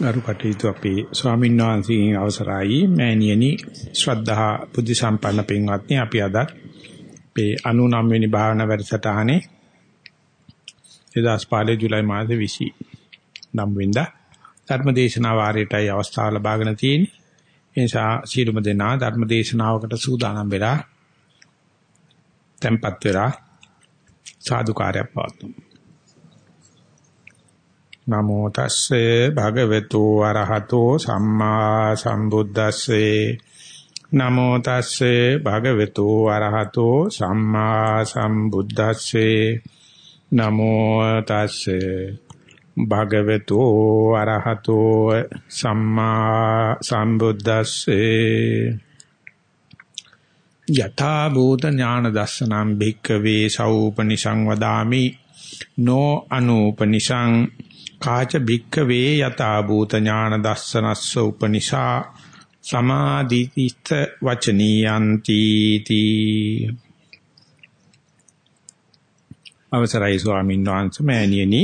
ගරු කටයුතු අපේ ස්වාමීන් වහන්සේගෙන් අවසරයි මෑණියනි ශ්‍රද්ධා බුද්ධ සම්පන්න පින්වත්නි අපි අද අපේ 99 වෙනි භාවනා වැඩසටහනේ 2005 ජූලයි මාසේ 29 වෙනිදා ධර්මදේශනා වාරයටයි අවස්ථාව ලබාගෙන තියෙන්නේ. ඒ නිසා සීලුම දෙනා ධර්මදේශනාවකට සූදානම් වෙලා tempත් වෙලා සාදුකාරයක් පවතුමු. නමෝ තස්සේ භගවතු අරහතෝ සම්මා සම්බුද්දස්සේ. නමෝ තස්සේ භගවතු අරහතෝ සම්මා සම්බුද්දස්සේ. නමෝ තස්සේ භගවතු අරහතෝ සම්මා සම්බුද්දස්සේ. යථා භූත ඥාන දස්සනම් භික්කවේ සෞපනිසං වදාමි. නෝ අනූපනිසං කාච භික්කවේ යථා භූත ඥාන දස්සනස්ස උපනිෂා සමාධිතිස්ත වචනීයන්ති තී. අවසරයි ස්වාමීන් වහන්සේ මෑණියනි.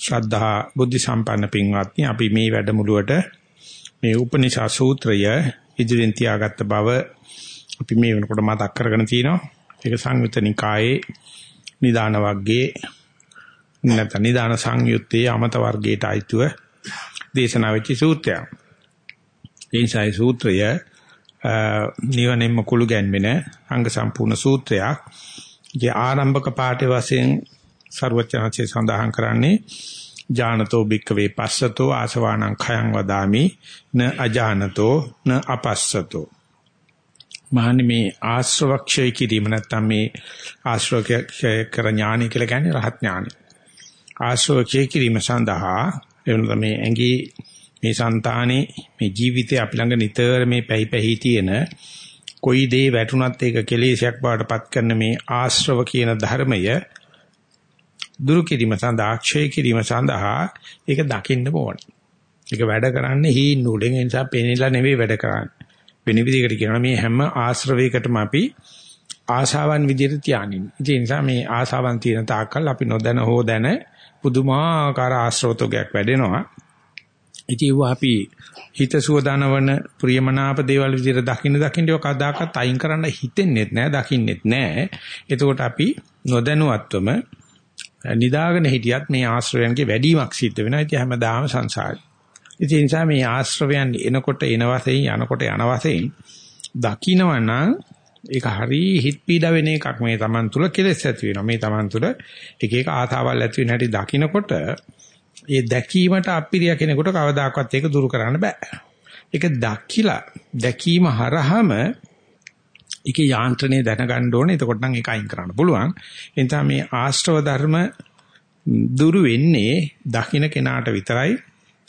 ශ්‍රද්ධා බුද්ධ සම්පන්න පින්වත්නි අපි මේ වැඩමුළුවට මේ උපනිෂා සූත්‍රය ඉදිරියෙන් තියාගත්ත බව අපි මේ වෙනකොට මතක් කරගෙන තිනවා. ඒක සංයුත නිකායේ නිදාන වර්ගයේ නැත්නම් නිදාන සංයුත්තේ අමත වර්ගයට අයිතුව දේශනා වෙච්ච සූත්‍රයක්. ඒ නිසා සූත්‍රය නිවනෙන්ම කුළු ගැන්වෙන අංග සම්පූර්ණ සූත්‍රයක්. ඒ ආරම්භක පාඨය වශයෙන් ਸਰවචනචේ සඳහන් කරන්නේ ජානතෝ භික්කවේ පස්සතෝ ආසවාණං khයං වදාමි න අජානතෝ න අපස්සතෝ මහන්නේ මේ ආශ්‍රවක්ෂය කිරීම නැත්නම් මේ ආශ්‍රවක්ෂය කර ඥානය කියලා කියන්නේ රහත් ඥානය. ආශ්‍රවක්ෂය කිරීම සඳහා එවනත මේ ඇඟි මේ సంతානේ මේ ජීවිතේ අපි ළඟ නිතර මේ පැහි පැහි තියෙන කොයි දේ වැටුණත් ඒක කෙලෙසයක් බවට පත් කරන මේ ආශ්‍රව කියන ධර්මය දුරු කිරීම සඳහා ක්ෂය කිරීම සඳහා ඒක දකින්න ඕනේ. ඒක වැඩ කරන්නේ හීන් නූලෙන් ඒ නිසා පෙනෙලා නෙවෙයි වැඩ කරන්නේ. වෙන විදිහකට කියනවා මේ හැම ආශ්‍රවයකටම අපි ආශාවන් විදිහට තියානින්. ඒ නිසා මේ ආශාවන් තියෙන තාක්කල් අපි නොදැන හෝ දැන පුදුමාකාර ආශ්‍රවතෝගයක් වැඩෙනවා. ඉතින් අපි හිත සුවදනවන ප්‍රියමනාප දේවල් විදිහට දකින්න දකින්න ඒක කදාකත් අයින් කරන්න හිතෙන්නේ නැහැ, දකින්නෙත් නැහැ. එතකොට අපි නොදැනුවත්වම නිදාගෙන හිටියත් මේ ආශ්‍රවයන්ගේ වැඩිමක් සිද්ධ වෙනවා. ඉතින් හැමදාම සංසාරේ. ඉතින් ඒ නිසා මේ ආශ්‍රවයන් එනකොට එන වශයෙන් යනකොට යන වශයෙන් දකින්නවනම් ඒක හරි හිත පීඩ වෙන එකක් මේ Taman තුල කෙලෙස් ඇති වෙනවා. මේ Taman තුල එක එක ආතාවල් ඇති වෙන හැටි දකින්නකොට ඒ දැකීමට අපිරිය කෙනෙකුට කවදාකවත් ඒක දුරු කරන්න බෑ. ඒක දකිලා දැකීම හරහම ඒකේ යාන්ත්‍රණය දැනගන්න ඕනේ. එතකොට නම් ඒක අයින් කරන්න පුළුවන්. එනිසා මේ ආශ්‍රව ධර්ම දුරු වෙන්නේ දකින්න කෙනාට විතරයි,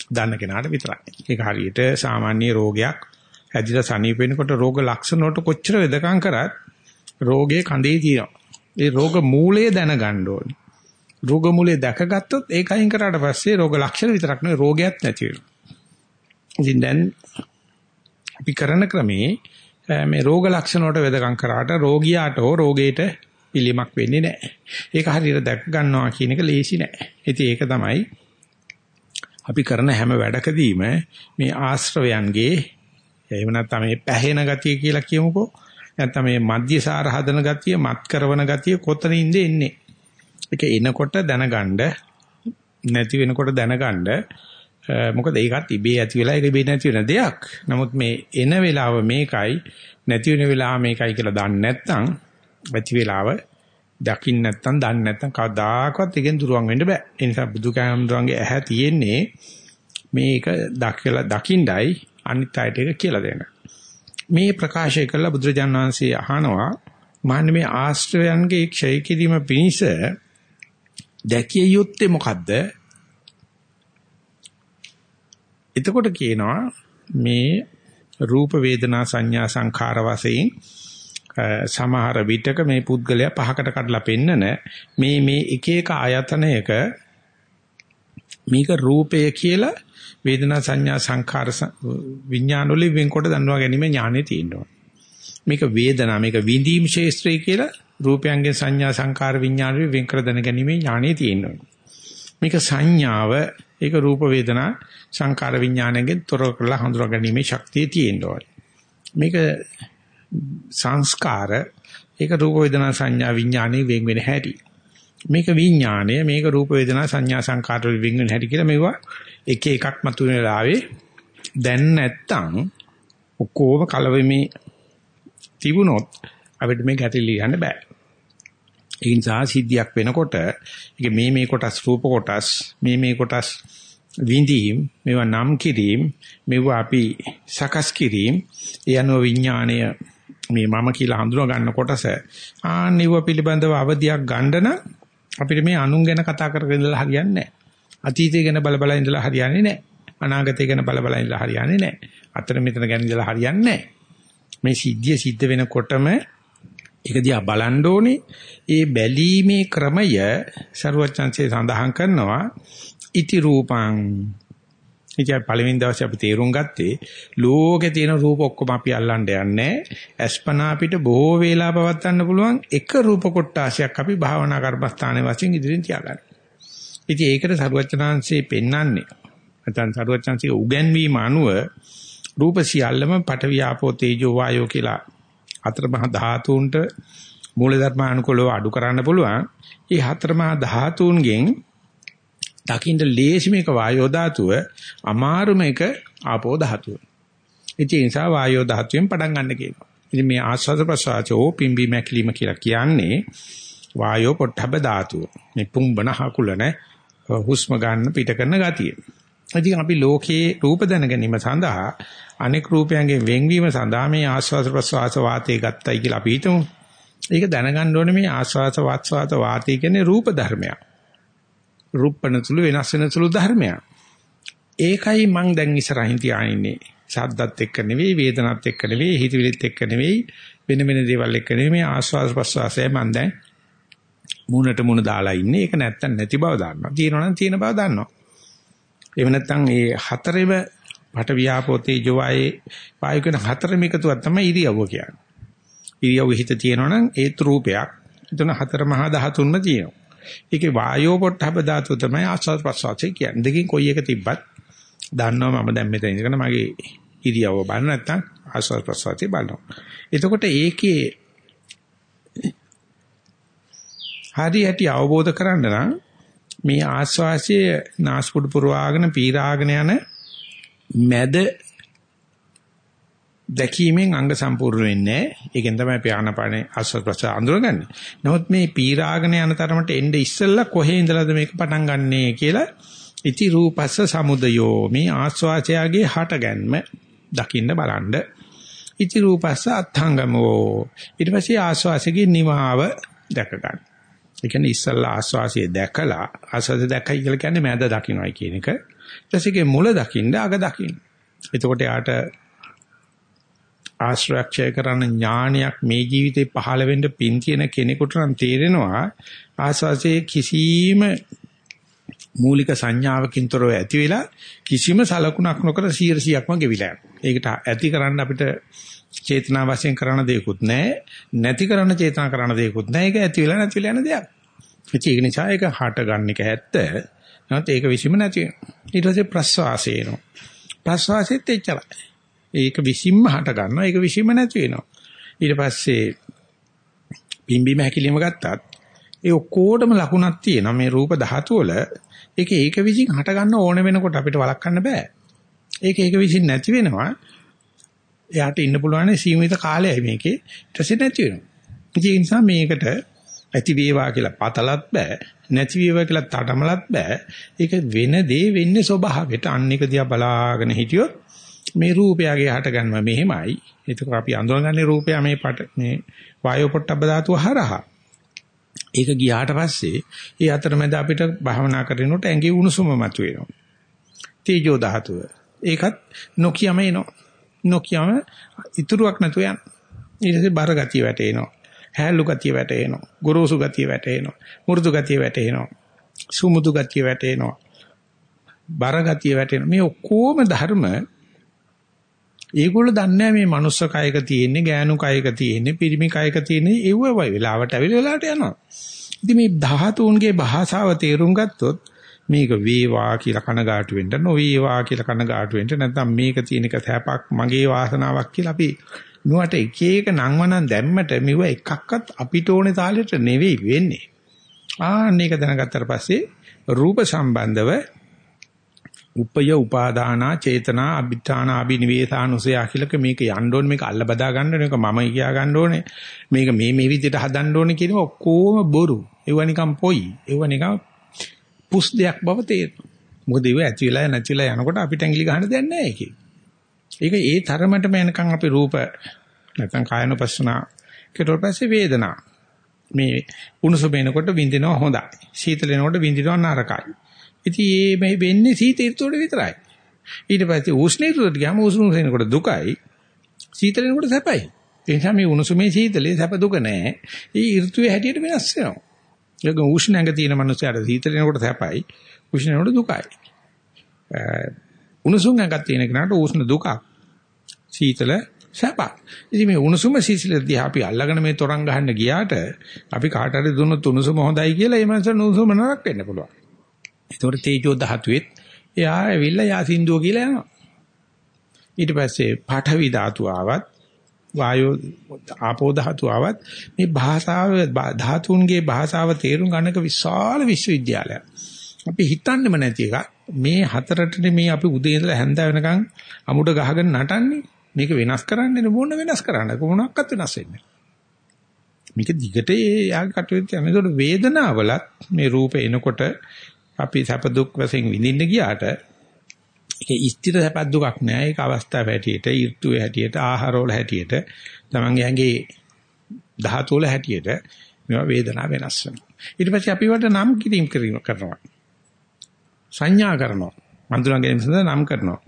දන්න කෙනාට විතරයි. ඒක හරියට සාමාන්‍ය රෝගයක් හැදිලා සනීප වෙනකොට රෝග ලක්ෂණ වලට කොච්චර වෙදකම් කරත් රෝගේ කඳේ තියෙනවා. ඒ රෝග මූලය දැනගන්න ඕනේ. රෝග මූලය දැකගත්තොත් ඒක අයින් කරාට පස්සේ රෝග ලක්ෂණ විතරක් නෙවෙයි රෝගයක් නැති වෙනවා. ඉතින් දැන් අපි කරන ක්‍රමේ මේ රෝග ලක්ෂණ වලට වෙදකම් කරාට රෝගියාට හෝ රෝගේට පිළිමක් වෙන්නේ නැහැ. ඒක හරියට දැක ගන්නවා කියන එක ලේසි නෑ. ඉතින් ඒක තමයි අපි කරන හැම වැඩකදීම මේ ආශ්‍රවයන්ගේ එහෙම නැත්නම් මේ පැහැෙන ගතිය කියලා කියමුකෝ. නැත්නම් මේ මධ්‍යසාර හදන ගතිය, මත් කරවන ගතිය කොතනින්ද එන්නේ? ඒක එනකොට දැනගන්න නැති වෙනකොට දැනගන්න මොකද ඒකත් ඉබේ ඇති වෙලා ඒක ඉබේ නැති වෙන දෙයක්. නමුත් මේ එන වෙලාව මේකයි නැති වෙන වෙලාව මේකයි කියලා දන්නේ නැත්නම් ඇති වෙලාව දකින්න නැත්නම් දන්නේ නැත්නම් කවදාකවත් එකෙන් දුරවන් වෙන්න බෑ. ඒ නිසා බුදු කෑමඳුරන්ගේ ඇහැ තියෙන්නේ මේක දකලා දකින්නයි අනිත් අයට ඒක කියලා දෙන්න. මේ ප්‍රකාශය කළ බුදුරජාණන් වහන්සේ අහනවා මාන්නේ මේ ආශ්‍රයයන්ගේ ක්ෂය කිරීම පිණිස දැකිය යුත්තේ මොකද්ද? එතකොට කියනවා මේ රූප වේදනා සංඥා සංඛාර වශයෙන් සමහර විටක මේ පුද්ගලයා පහකට කඩලා පෙන්නන මේ මේ එක එක ආයතනයක මේක රූපය කියලා වේදනා සංඥා සංඛාර විඥාන වලින් වෙන්කොට දන්නවා ගැනීම ඥානෙ තියෙනවා. මේක වේදනා මේක විඳීම් ශේස්ත්‍රය කියලා රූපයන්ගේ සංඥා සංඛාර විඥාන වලින් වෙන් කර දැන ගැනීම ඥානෙ තියෙනවා. මේක සංඥාව ඒක රූප වේදනා සංකාර විඥාණයෙන් තොර කරලා හඳුනා ගැනීමේ ශක්තිය තියෙන්න ඕනේ. මේක සංස්කාර ඒක රූප වේදනා සංඥා විඥානේ වෙන් වෙන හැටි. මේක විඥාණය මේක රූප වේදනා සංඥා සංකාර වලින් වෙන් වෙන හැටි කියලා මේවා එක එකක් මතුවෙන වෙලාවේ දැන් නැත්තම් ඔක්කොම කලවෙමි තිබුණොත් අපිට මේ ගැටලි යන්න බෑ. ඒ නිසා සිද්ධියක් වෙනකොට ඒක මේ මේ කොටස් රූප කොටස් මේ මේ කොටස් විඳීම් මේවා නම් කිරීම මේවා අපි සකස් කිරීම ඒ අනුව විඥාණය මේ මම කියලා හඳුනා ගන්න කොටස ආනිව පිළිබඳව අවධියක් ගන්න නම් අපිට මේ අනුන් ගැන කතා කරගෙන ඉඳලා හරියන්නේ නැහැ. අතීතය ගැන බල බල ඉඳලා හරියන්නේ නැහැ. අනාගතය ගැන බල බල ඉඳලා හරියන්නේ නැහැ. අතන මෙතන ගැන ඉඳලා හරියන්නේ නැහැ. මේ සිද්ධිය සිද්ධ වෙනකොටම ඒක දිහා බලන්න ඕනේ. ඒ බැලීමේ ක්‍රමය ਸਰවචන්සේ සඳහන් කරනවා ඉති රූපං. ඉතින් පළවෙනි දවසේ අපි තේරුම් ගත්තේ ලෝකේ තියෙන රූප ඔක්කොම අපි අල්ලන්න යන්නේ ඇස්පනා අපිට බොහෝ වේලා පවත්වන්න පුළුවන් එක රූප කොටාශයක් අපි භාවනා කරපස්ථානයේ වශයෙන් ඉදිරින් තියාගන්න. ඉතින් ඒකට සරුවචනාංශේ පෙන්වන්නේ නැත්නම් සරුවචනාංශේ උගන්වීම අනුව රූප සියල්ලම පඨවි ආපෝ තේජෝ වායෝ කියලා අතරමහා ධාතුන්ට මූලධර්මානුකූලව අඩු කරන්න පුළුවන්. මේ හතරමහා ධාතුන්ගෙන් දකින්න ලේසි මේක වායෝ ධාතුව, අමාරු මේක ආපෝ ධාතුව. ඒ නිසා වායෝ ධාතුවෙන් පටන් ගන්න කියනවා. ඉතින් මේ ආස්වාද ප්‍රසආචෝ පිම්බි මැකිලිම කියලා කියන්නේ වායෝ පොට්ටබ ධාතුව. මේ පුම්බන හකුලන හුස්ම ගන්න පිට කරන ගතිය. ඉතින් අපි ලෝකයේ රූප දැන ගැනීම සඳහා අනෙක් රූපයන්ගෙන් වෙන්වීම සඳහා මේ ආස්වාද ප්‍රසවාස වාතය ගත්තයි කියලා අපි හිතමු. ඒක දැනගන්න ඕනේ මේ ආස්වාද වාස්වාද වාතය කියන්නේ රූප ධර්මයක්. රූපණ තුළු වෙනස් වෙන තුළු ධර්මයක්. ඒකයි මං දැන් ඉස්සරහින් තියානින්නේ. ශබ්දත් එක්ක නෙවෙයි වේදනත් එක්ක නෙවෙයි හිතවිලිත් එක්ක නෙවෙයි වෙන වෙන දේවල් එක්ක නෙවෙයි මේ ආස්වාද ප්‍රසවාසය මං දැන් මුණට මුණ දාලා ඉන්නේ. ඒක නැත්තම් නැති බව දන්නවා. තියෙනවා නම් තියෙන බව දන්නවා. එහෙම නැත්නම් මේ හතරෙම පට වියාපෝ තේජෝ වායේ වායු කියන හතරම එකතුවක් තමයි ඉරියව්ව කියන්නේ. ඉරියව්ව හිත තියෙනවනම් ඒත් රූපයක්. එතන හතර මහා ධාතුන්ම තියෙනවා. ඒකේ වායෝ පොට්ටබ ධාතු තමයි ආස්වාද ප්‍රසවාසය කියන්නේ. දෙකෙන් කොයි එක තිබ්බත් දන්නවා මම දැන් මෙතන ඉඳගෙන මගේ ඉරියව්ව බලන්න නැත්නම් ආස්වාද ප්‍රසවාසය බලනවා. එතකොට ඒකේ හරි හැටි අවබෝධ කරගන්න නම් මේ ආස්වාසිය නාස්පුඩු පුරවාගෙන පීරාගෙන යන මැද දැකීමෙන් අංග සම්පූර්ණ වෙන්නේ ඒකෙන් තමයි අපි ආනපානේ ආස්වාද ප්‍රසාර අඳුරගන්නේ. නමුත් මේ පීරාගෙන යන තරමට එnde ඉස්සෙල්ලා කොහේ ඉඳලාද මේක පටන් ගන්නෙ කියලා ඉති රූපස්ස සමුදයෝ මේ ආස්වාචයාගේ හටගන්ම දකින්න බලන්න. ඉති රූපස්ස අත්ංගමෝ ඊට පස්සේ ආස්වාසයේ නිමාව දැක ගන්න. ඒ කියන්නේ ඉස්සල්ලා ආස්වාසිය දැකලා ආස්වාසිය දැකයි කියලා කියන්නේ මෑද දකින්නයි කියන එක. ඊටසේගේ මුල දකින්න අග දකින්න. එතකොට යාට ආශ්‍රයක්ෂය කරන ඥානයක් මේ ජීවිතේ පහළ වෙන්න පින් තියෙන කෙනෙකුට නම් තේරෙනවා ආස්වාසියේ කිසිම මූලික සංඥාවකින් තොරව ඇති වෙලා කිසිම සලකුණක් නොකර 100%ක්ම ගෙවිලා යනවා. ඒකට ඇති කරන්න අපිට චේතනා වශයෙන් කරන දෙයක්වත් නැහැ. නැති කරන චේතනා කරන දෙයක්වත් නැහැ. ඒක ඇති වෙලා නැති වෙලා යන දෙයක්. ඒක නිසා ඒක හට ගන්න එක ඇත්ත. නැත්නම් ඒක විසීම නැති වෙනවා. ඊට පස්සේ ප්‍රස්වාසය එනවා. ප්‍රස්වාසෙත් එච්චරයි. ඒක විසීම හට ගන්නවා. ඒක විසීම නැති වෙනවා. ඊට පස්සේ පිම්බීම හැකිලිම ගත්තත් ඒ ඔක්කොටම ලකුණක් තියෙනවා මේ රූප ධාතු වල. ඒක ඒක විසින් හට ගන්න ඕන වෙනකොට අපිට වළක්වන්න බෑ. ඒක ඒක විසින් නැති වෙනවා. එයාට ඉන්න පුළුවන් සීමිත කාලයයි මේකේ. ඊට පස්සේ නැති වෙනවා. ඒ නිසා මේකට ඇති වේවා කියලා පතලත් බෑ නැති වේවා කියලා තඩමලත් බෑ ඒක වෙන දේ වෙන්නේ ස්වභාවයට අන්න එක දිහා බලාගෙන හිටියොත් මේ රූපයගේ හටගන්ම මෙහෙමයි එතකොට අපි අඳුරගන්නේ රූපය මේ පට මේ වායෝ පොට්ටබ්බ ධාතුව හරහා ඒක ගියාට පස්සේ ඒ අතරමැද අපිට භාවනා කරනකොට ඇඟේ උණුසුම මතුවෙනවා තේජෝ ධාතුව ඒකත් නොකියම එනවා නොකියම ඉතුරුවක් නැතුව යන ඊට පස්සේ බර ගතිය වැටෙනවා හැලු ගතිය වැටෙනවා. ගොරෝසු ගතිය වැටෙනවා. මෘදු ගතිය වැටෙනවා. සුමුදු ගතිය වැටෙනවා. බර ගතිය වැටෙනවා. මේ ඔක්කොම ධර්ම ඒගොල්ලෝ දන්නේ මේ මනුස්ස කයක තියෙන්නේ, ගෑනු කයක තියෙන්නේ, පිරිමි කයක තියෙන්නේ ඒව වෙලාවට ඇවිල්ලා වෙලාවට යනවා. ඉතින් මේ ධාතුන්ගේ භාෂාව තේරුම් ගත්තොත් මේක වේවා කියලා කනගාටු වෙන්න නොවේවා කියලා කනගාටු වෙන්න නැත්නම් මේක තියෙන එක සැපක් මගේ වාසනාවක් කියලා අපි නුවට එක එක නංවනන් දැම්මට මෙව එකක්වත් අපිට ඕනේ තාලෙට නෙවෙයි වෙන්නේ. ආන්න ඒක දැනගත්තට පස්සේ රූප සම්බන්ධව උපය උපාදානා චේතනා අභිඨාන අභිනිවේසානුසය කියලා මේක යන්න ඕනේ. මේක අල්ල බදා ගන්න ඕනේ. මේක මම කියා ගන්න ඕනේ. මේක මේ මේ විදිහට හදන්න ඕනේ කියන ඔක්කොම බොරු. ඒව නිකන් පොයි. ඒව නිකන් පුස් දෙයක් බව තේරෙනවා. මොකද ඒව ඇති වෙලා නැති වෙලා යනකොට අපිට ඇඟිලි ගහන්න දෙයක් නැහැ ඒකේ. ඒක ඒ තරමටම එනකන් අපි රූප නැත්නම් කායනුපස්සනා කෙරුවට පස්සේ වේදනා. මේ උණුසුම එනකොට විඳිනවා හොඳයි. සීතල එනකොට විඳිනවා නරකයි. ඉතින් මේ වෙන්නේ සීත ඍතුවට විතරයි. ඊට පස්සේ උෂ්ණ ඍතුවට ගියාම උෂ්ණ වෙනකොට දුකයි. සීතල වෙනකොට සැපයි. ඒ නිසා මේ උණුසුමේ සීතලේ සැප දුක නැහැ. ඒ ඍතුවේ හැටියට වෙනස් වෙනවා. ඒක උෂ්ණ ඇඟ තියෙන මනුස්සයාට සීතල වෙනකොට සැපයි. උෂ්ණ වෙනකොට දුකයි. උණුසුම් ඇඟක් තියෙන කෙනාට උෂ්ණ දුකක්. සීතල සැපක්. ඉතින් මේ උණුසුම සීතල දිහා අපි අල්ලගෙන මේ තරංග ගහන්න ගියාට අපි කාට හරි දුන්නොත් උණුසුම හොඳයි කියලා ඒ මනස උණුසුම නරක වෙන්න පුළුවන්. ඒතකොට තේජෝ ධාතුවෙත් එයා ඇවිල්ලා යා සින්දුව කියලා යනවා. ඊට පස්සේ පාඨවි ධාතු ආවත් වායෝ ආපෝ ධාතු ආවත් මේ භාෂාව ධාතුන්ගේ භාෂාව තේරුම් ගන්නක විශාල විශ්වවිද්‍යාලයක්. අපි හිතන්නෙම නැති එක මේ හතරටනේ මේ අපි උදේ ඉඳලා හැන්ද වෙනකන් අමුඩ ගහගෙන නටන්නේ. මේක වෙනස් කරන්නේ මොන වෙනස් කරන්නේ කොහොමනක්වත් වෙනස් වෙන්නේ මේක දිගට ඒ යාගේ කටයුතු යන. ඒකට වේදනාවලත් මේ රූප එනකොට අපි සැප දුක් වශයෙන් විඳින්න ගියාට ඒක ස්ථිර සැප දුකක් නෑ. ඒක අවස්ථාව හැටියට ඍතුවේ හැටියට ආහාර වල හැටියට තමන්ගේ ඇඟේ ධාතු වල හැටියට මේවා වේදනාව වෙනස් වෙනවා. ඊට පස්සේ අපි වට නම් කිරීම කරනවා. සංඥා කරනවා. මන්දුරංගෙන් සඳහන් නම් කරනවා.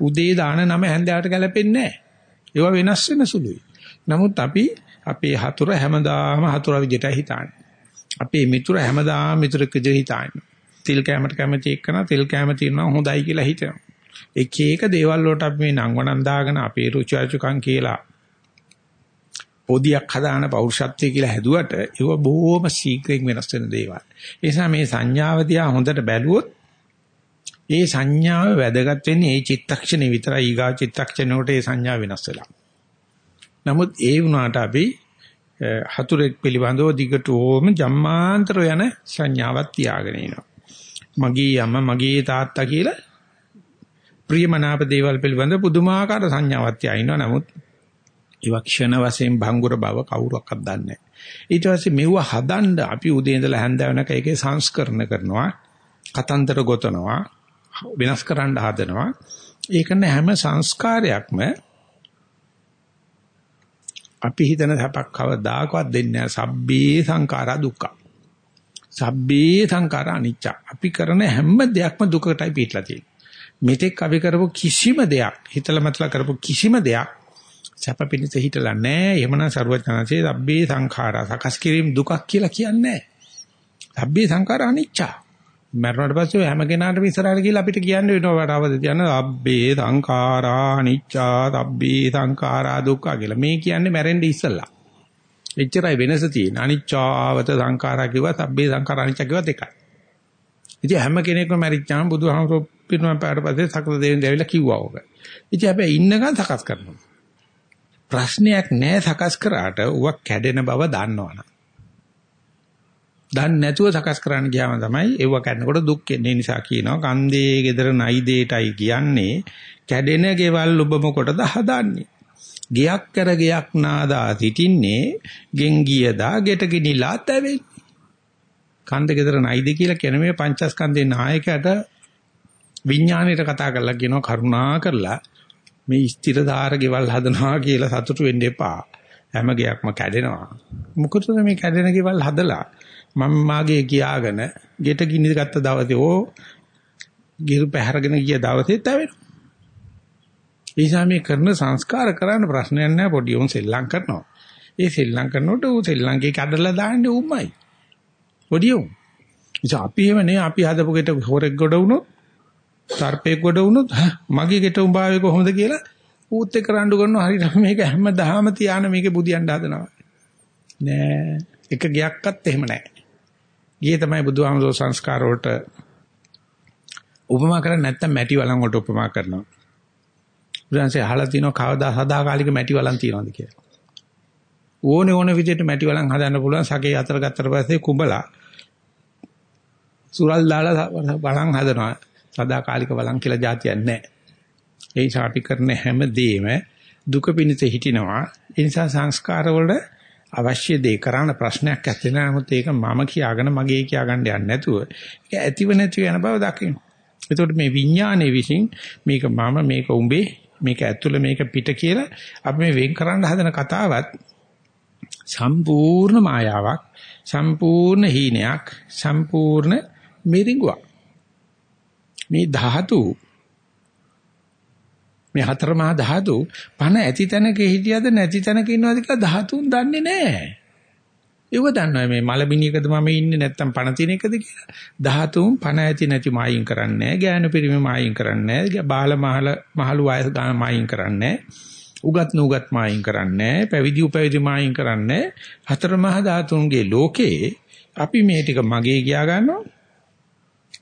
උදේ දාන නම හැන්දෑවට ගැලපෙන්නේ නෑ. ඒවා වෙනස් වෙන සුළුයි. නමුත් අපි අපේ හතුර හැමදාම හතුර විදිහට හිතාන්නේ. අපේ මිතුර හැමදාම මිතුරෙක් විදිහට හිතාන්නේ. තෙල් කැමරට කැමති එක්කන තෙල් කැම තියෙනවා හොඳයි කියලා හිතනවා. එක එක දේවල් වලට අපි මේ නංවනන් දාගෙන අපේ රුචි අරුචිකම් කියලා පොදියක් හදාන පෞරුෂත්වය කියලා හැදුවට ඒව බොහොම ශීඝ්‍රයෙන් වෙනස් වෙන දේවල්. ඒ නිසා මේ සංඥාව දිහා හොඳට බැලුවොත් ඒ සංඥාව වැදගත් වෙන්නේ ඒ චිත්තක්ෂණේ විතරයි ඊගා චිත්තක්ෂණයට ඒ සංඥාව වෙනස් වෙලා. නමුත් ඒ වුණාට අපි හතුරෙක් පිළිබඳව දිගටම ජම්මාන්තර යන සංඥාවක් තියාගෙන ඉනවා. මගේ අම්මා මගේ තාත්තා කියලා ප්‍රියමනාප දේවල් පිළිබඳ පුදුමාකාර සංඥාවක් තියා ඉන්නවා. නමුත් ඒවා ක්ෂණ වශයෙන් භංගුර බව කවුරක්වත් දන්නේ නැහැ. ඊට පස්සේ මෙව හදන්න අපි උදේ ඉඳලා හැන්ද වෙනක ඒකේ සංස්කරණ කරනවා, කතන්දර ගොතනවා, වෙනස් කරන්න හදනවා. ඒක හැම සංස්කාරයක්ම අපි හිතන සපක් කවදාකවත් දෙන්නේ නැහැ. සබ්බේ සංඛාරා දුක්ඛ. සබ්බේ සංඛාර අනිච්ච. අපි කරන හැම දෙයක්ම දුකටයි පිටලා තියෙන්නේ. මෙතෙක් අපි කරපු කිසිම දෙයක් හිතලා මතලා කරපු කිසිම දෙයක් සැප පිණිස හිටලා නැහැ. එහෙමනම් ਸਰවඥාන්සේ සබ්බේ සංඛාරා සකස් කිරීම දුකක් කියලා කියන්නේ නැහැ. සබ්බේ සංඛාර අනිච්ච. මරණයට පස්සේ හැම කෙනාටම ඉස්සරහට ගිහලා අපිට කියන්න වෙනවා වටවද කියන සබ්බේ සංඛාරා අනිච්චා සබ්බේ සංඛාරා දුක්ඛ කියලා. මේ කියන්නේ මැරෙන්න ඉස්සලා. එච්චරයි වෙනස තියෙන්නේ. අනිච්චාවත සංඛාරා කිව්වා සබ්බේ සංඛාරා අනිච්ච කිව්වා දෙකයි. ඉතින් හැම කෙනෙක්ම මැරිච්චාම බුදුහාමුදුරුවෝ පිරුණාන් පාඩ පස්සේ සකල දෙවියන් දෙවිලා කිව්වා ඕක. ඉතින් හැබැයි ඉන්නකන් සකස් කරනවා. ප්‍රශ්නයක් නෑ සකස් කරාට ඌව කැඩෙන බව දන්නවනම්. දන්නේ නැතුව සකස් කරන්න ගියාම තමයි ඒව කැඩනකොට දුක් එන්නේ නිසා කියනවා කන්දේ gedara නයි දෙයටයි කියන්නේ කැඩෙන ගෙවල් ඔබ මොකටද හදන්නේ ගියක් කර ගියක් නාදා සිටින්නේ ගෙන් ගියදා ගෙට ගිනිලා තැවෙන්නේ. කන්ද ගෙදර නැයිද කියලා කියන මේ පංචස්කන්ධේ නායකයට විඥාණයට කතා කරලා කියනවා කරුණා කරලා මේ ස්ථිරධාර ගෙවල් හදනවා කියලා සතුටු වෙන්න එපා. හැම ගයක්ම කැඩෙනවා. මොකටද මේ කැඩෙන ගෙවල් හදලා මම මාගේ කියාගෙන ගෙට ගිනි ගත්ත දවසේ ඕ ගිරු පැහැරගෙන ගිය දවසේ තැවෙනවා. ඒ නිසා මේ කරන සංස්කාර කරන්න ප්‍රශ්නයක් නැහැ පොඩි උන් සෙල්ලම් කරනවා. ඒ සෙල්ලම් කරනකොට ඌ සෙල්ලම්ගේ කඩලා දාන්නේ උම්මයි. පොඩි උන්. ඉතින් අපි එහෙම නේ අපි හදපු ගෙට හොරෙක් ගොඩ වුණොත් සර්පෙක් ගොඩ වුණොත් මගේ ගෙට උඹාවේ කොහොමද කියලා ඌත් එක්ක රණ්ඩු කරනවා හරියට මේක හැමදාම තියාන මේකේ බුදියන්න හදනවා. නෑ එක ගියක්වත් එහෙම නෑ. ගියේ තමයි බුදුහාමුදුර සංස්කාර වලට උපමා කරන්නේ නැත්තම් මැටි වලන් වලට උපමා කරනවා. බුදුන්සේ අහලා තිනවා කවදා සදාකාලික මැටි වලන් තියනවද කියලා. ඕනේ ඕනේ විදිහට මැටි වලන් හදන්න පුළුවන් සගේ අතර ගත්තට පස්සේ කුඹලා සුරල් දාලා වලන් හදනවා. සදාකාලික වලන් කියලා જાතියක් නැහැ. ඒ නිසා අපි කරන හැම දෙෙම දුක පිණිස හිටිනවා. ඒ නිසා සංස්කාර වල අවශ්‍ය දේ කරන්න ප්‍රශ්නයක් ඇත්තේ නැහැ. නමුත් ඒක මම කියාගෙන මගේ කියාගන්න යන්නේ නැතුව ඒක ඇතිව නැතිව යන බව දකින්න. එතකොට මේ විඥානයේ විසින් මේක මම මේක උඹේ මේක ඇතුළ මේක පිට කියලා අපි මේ වෙන් කරන්න හදන කතාවත් සම්පූර්ණ මායාවක් සම්පූර්ණ හීනයක් සම්පූර්ණ මිරිඟුවක් මේ ධාතු මේ හතර මහා ධාතු පණ ඇති තැනක හිටියද නැති තැනක ඉන්නවද කියලා ධාතුන් දන්නේ නැහැ. ඒව දන්නවා මේ මලබිනියකද මම ඉන්නේ නැත්තම් පණ තියෙන එකද කියලා. ධාතුන් පණ ඇති නැති මායින් කරන්නේ නැහැ. ඥාන පිරිමි මායින් කරන්නේ නැහැ. බාල මහල මහලු වයස ගාන මායින් කරන්නේ උගත් නුගත් මායින් කරන්නේ පැවිදි උපැවිදි මායින් කරන්නේ හතර මහා ධාතුන්ගේ ලෝකේ අපි මේ ටික මගේ කියා ගන්නවා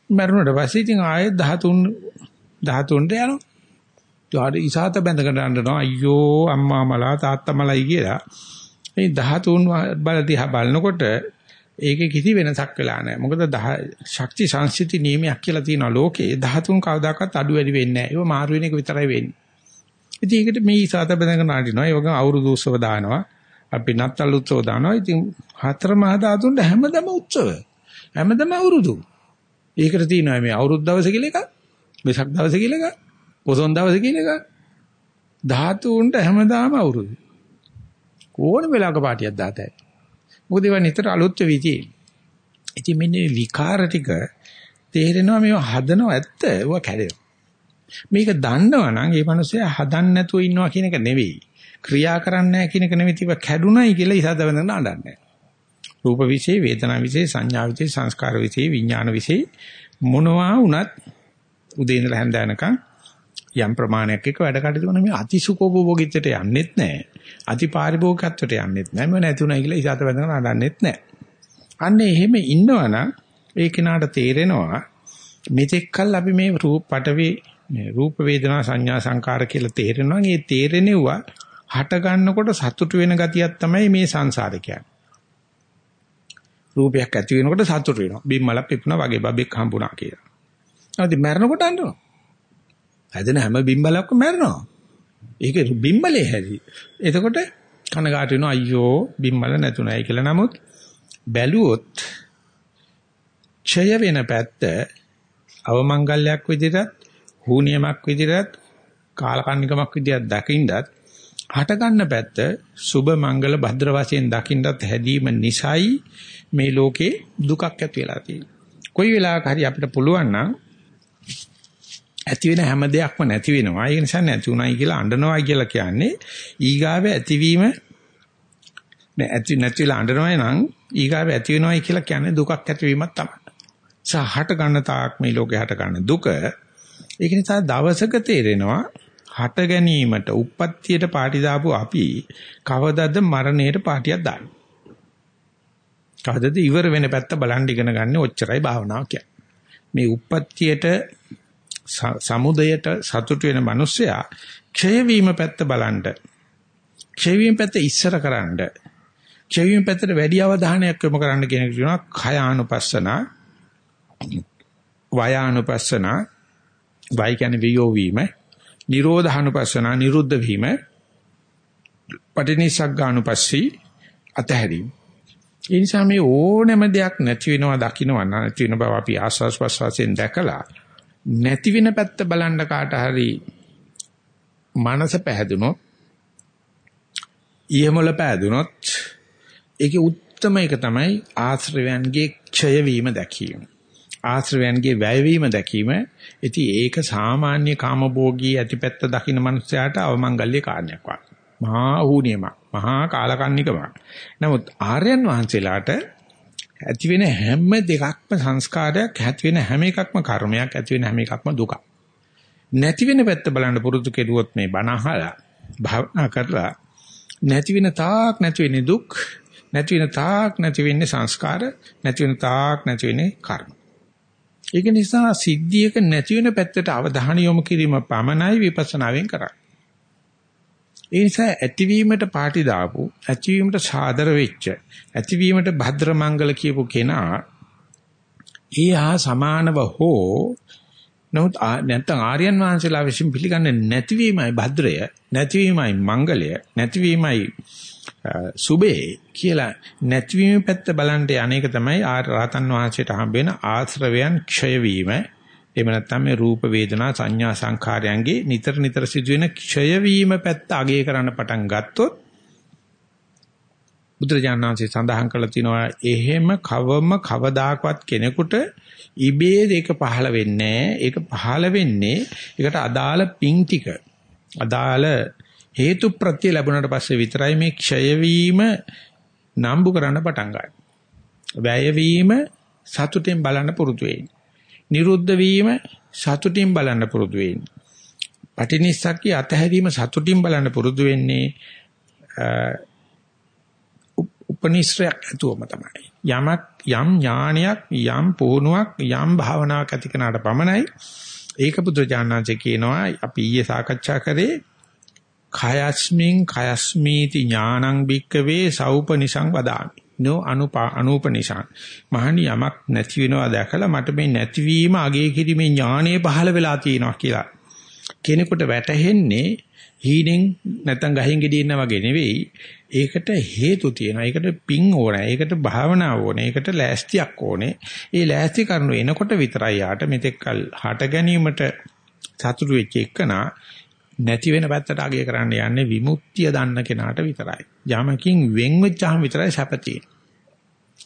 මරුණට පස්සේ ඉතින් ආයෙත් 13 13ට යනවා. ඊට ඉසాత බැඳගෙන යනවා අයියෝ අම්මා මලා තාත්තා මලයි කියලා. මේ 13 බල දිහා බලනකොට ඒකේ කිසි වෙනසක් වෙලා නැහැ. මොකද ශක්ති සංසිති නියමයක් කියලා තියෙනවා ලෝකේ 13 කවදාකවත් අඩු වැඩි වෙන්නේ නැහැ. ඒක මාරු වෙන එක විතරයි වෙන්නේ. ඉතින් ඒකට මේ ඉසాత බැඳගෙන අඬිනවා. ඒ වගේ අවුරුදු උත්සව දානවා. අපි නත්තල් උත්සව දානවා. ඉතින් හතර මහ ධාතුන්ට හැමදම උත්සව. හැමදම අවුරුදු. ඒකට තියෙනවා මේ අවුරුදු දවස කියලා එකක්. වෙසක් දවස කියලා එකක්. පොසොන් දවස කියලා එකක්. ධාතුන්ට හැමදාම අවුරුදු. ඕන වෙලාවක පාටියක් දාතයි. මොකද ඒවා නිතර අලුත් වෙවි තියෙන්නේ. ඉතින් මෙන්න මේ විකාර ටික තේරෙනවා මේව හදනව ඇත්ත ඒවා කැඩෙනවා. මේක දන්නවා නම් ඒ මිනිස්සයා හදන්න නැතුව ඉන්නවා කියන එක නෙවෙයි. ක්‍රියා කරන්නේ නැහැ කියන එක නෙවෙයි. ඒක කැඩුනයි කියලා ඉසද වෙනඳ අඬන්නේ. රූප විශේෂ, වේදනා විශේෂ, සංඥා විශේෂ, සංස්කාර විශේෂ, විඥාන විශේෂ මොනවා වුණත් උදේ ඉඳලා හැන්ද යනකම් යම් ප්‍රමාණයක් එක වැඩ කටයුතු කරන මේ අතිසුකෝභෝගීත්වයට යන්නෙත් නැහැ. අතිපාරිභෝගිකත්වයට යන්නෙත් නැහැ. මම නැතුණයි කියලා ඉසాత බඳගෙන අඬන්නෙත් නැහැ. අන්න එහෙම ඉන්නවනම් ඒ කෙනාට තේරෙනවා මෙතෙක්කල් අපි මේ රූප පටවේ මේ රූප වේදනා සංඥා සංකාර කියලා තේරෙනවා. මේ තේරෙනවා හට ගන්නකොට සතුට වෙන ගතියක් තමයි මේ සංසාරේ කියන්නේ. රූපයක් ඇති වෙනකොට සතුට වෙනවා. බිම්මලක් පිපුණා වගේ බබෙක් හම්බුණා කියලා. නැත්නම් මැරෙනකොට අඬනවා. හැදෙන හැම බිම්බලක්ම මැරෙනවා. ඒක බිම්බලේ හැදි. එතකොට කනගාටු වෙනවා අයියෝ බිම්බල නැතුණයි කියලා. නමුත් බැලුවොත් ඡය වෙන පැත්ත අවමංගල්‍යයක් විදිහට හූනියමක් විදිහට කාලකන්නිකමක් විදිහට දකින්නත් හට ගන්න පැත්ත සුබ මංගල භද්‍ර වශයෙන් දකින්නත් හැදීම නිසයි මේ ලෝකේ දුකක් ඇති වෙලා තියෙන්නේ. කොයි වෙලාවක හරි අපිට පුළුවන් නම් ඇති වෙන හැම දෙයක්ම නැති වෙනවා. ඒ නිසා නැති උනායි කියලා අඬනවා කියලා කියන්නේ ඊගාවේ ඇතිවීම නෑ ඇති නැතිලා අඬනවා නම් ඊගාවේ ඇති වෙනවයි කියලා කියන්නේ දුකක් ඇතිවීමක් තමයි. සහට ගන්න තාක් මේ ලෝකේ හට ගන්න දුක ඒක නිසා දවසක තේරෙනවා හට ගැනීමට උප්පත්තියට පාටි දාපු අපි කවදද මරණයට පාටියක් දාන්නේ. කවදද ඉවර වෙන පැත්ත බලන් ඉගෙන ගන්න ඔච්චරයි භාවනාව කියන්නේ. මේ උප්පත්තියට සමුදයට සතුට වෙන මිනිස්සයා ක්ෂය වීම පැත්ත බලන්න. ක්ෂය වීම පැත්ත ඉස්සර කරන්න. ක්ෂය වීම පැත්තට වැඩි අවධානයක් යොමු කරන්න කියන එක කියනවා khයානුපස්සන වයානුපස්සන වයි කියන්නේ වියෝ වීම නිරෝධානුපස්සන නිරුද්ධ වීම පටිනිසග්ගානුපස්සී අතහැරීම ඒ නිසා මේ ඕනෑම දෙයක් නැති වෙනවා දකින්නවා නැති වෙන බව අපි ආස්වාස් ප්‍රස්වාසයෙන් දැකලා නැති වෙන පැත්ත බලන්න කාට හරි මනස පැහැදුනොත් ඊයමොල පැහැදුනොත් ඒකේ උත්තරම එක තමයි ආශ්‍රවයන්ගේ ක්ෂය වීම දැකීම. ආශ්‍රවයන්ගේ වැය වීම දැකීම. ඉතින් ඒක සාමාන්‍ය කාමභෝගී ඇතිපැත්ත දකින්න මනුස්සයාට අවමංගල්‍ය කාරණයක් වගේ මහා ඌණියමක් මහා කාලකන්නිකමක්. නමුත් ආර්යයන් වහන්සේලාට ඇති වෙන හැම දෙකක්ම සංස්කාරයක් ඇති වෙන හැම එකක්ම කර්මයක් ඇති වෙන හැම එකක්ම දුකක්. නැති වෙන පැත්ත බලන්න පුරුදු කෙරුවොත් මේ බණ අහලා භාවනා කරලා නැති වෙන තාක් නැති වෙන්නේ දුක් නැති වෙන තාක් නැති වෙන්නේ සංස්කාර නැති වෙන තාක් නැති වෙන්නේ කර්ම. ඒක නිසා සිද්ධියක නැති වෙන පැත්තට අවධානය යොමු කිරීම පමණයි විපස්සනාවෙන් කරන්නේ. ඒ නිසා ඇතිවීමට පාටි දාපු, ඇතිවීමට සාදර වෙච්ච, ඇතිවීමට භද්‍ර මංගල කියපු කෙනා ඊහා සමානව හෝ නමුත් නැත්තම් ආර්යයන් වහන්සේලා විසින් පිළිගන්නේ නැතිවීමයි භද්‍රය, නැතිවීමයි මංගලය, නැතිවීමයි සුබේ කියලා නැතිවීම පැත්ත බලන්න අනේක තමයි රාතන් වහන්සේට හම්බෙන ආශ්‍රවයන් ක්ෂය වීම. එහෙම නැත්නම් මේ රූප වේදනා සංඥා සංඛාරයන්ගේ නිතර නිතර සිදුවෙන ක්ෂය වීම පැත්ත අගය කරන්න පටන් ගත්තොත් බුදුරජාණන්සේ සඳහන් කළ තිනවා එහෙම කවම කවදාකවත් කෙනෙකුට ඉබේ දෙක පහළ වෙන්නේ ඒක පහළ වෙන්නේ ඒකට අදාළ පිං ටික අදාළ හේතු ප්‍රත්‍ය ලැබුණාට පස්සේ විතරයි මේ ක්ෂය වීම නම්බු කරන්න පටන් ගන්න. වැය වීම සතුටෙන් බලන්න පුරුදු වෙන්නේ. නිරුද්ධ වීම සතුටින් බලන්න පුරුදු වෙන්නේ. පටිනිස්සක්කී අතහැරීම සතුටින් බලන්න පුරුදු වෙන්නේ උපනිශ්‍රයක් ඇතුවම තමයි. යමක් යම් ඥානයක් යම් පුහුණුවක් යම් භාවනාවක් ඇති කරනාට පමණයි ඒක බුදුජානනාංශ කියනවා අපි ඊයේ සාකච්ඡා කරේ khayasmin khayasmiti ඥානං භික්කවේ සෞපනිසං වදාමි. නෝ අනුපා අනූපනිසං. මහණි යමක් නැති වෙනවා දැකලා මට මේ නැතිවීම අගේ කිරීමේ ඥානය පහළ වෙලා තියෙනවා කියලා. කෙනෙකුට වැටහෙන්නේ හීනෙන් නැත්තම් ගහින් ගෙඩින්න වගේ නෙවෙයි. ඒකට හේතු තියෙනවා. ඒකට පිං ඕනේ. ඒකට භාවනාව ඕනේ. ඒකට ලෑස්තියක් ඕනේ. ඒ ලෑස්ති කරනු එනකොට විතරයි යාට මෙතෙක්කල් හට ගැනීමට සතුටු වෙච්ච එකනා නැති වෙන පැත්තට අගය කරන්න යන්නේ විමුක්තිය දන්න කෙනාට විතරයි. යමකින් වෙන් වෙච්චාම විතරයි සැප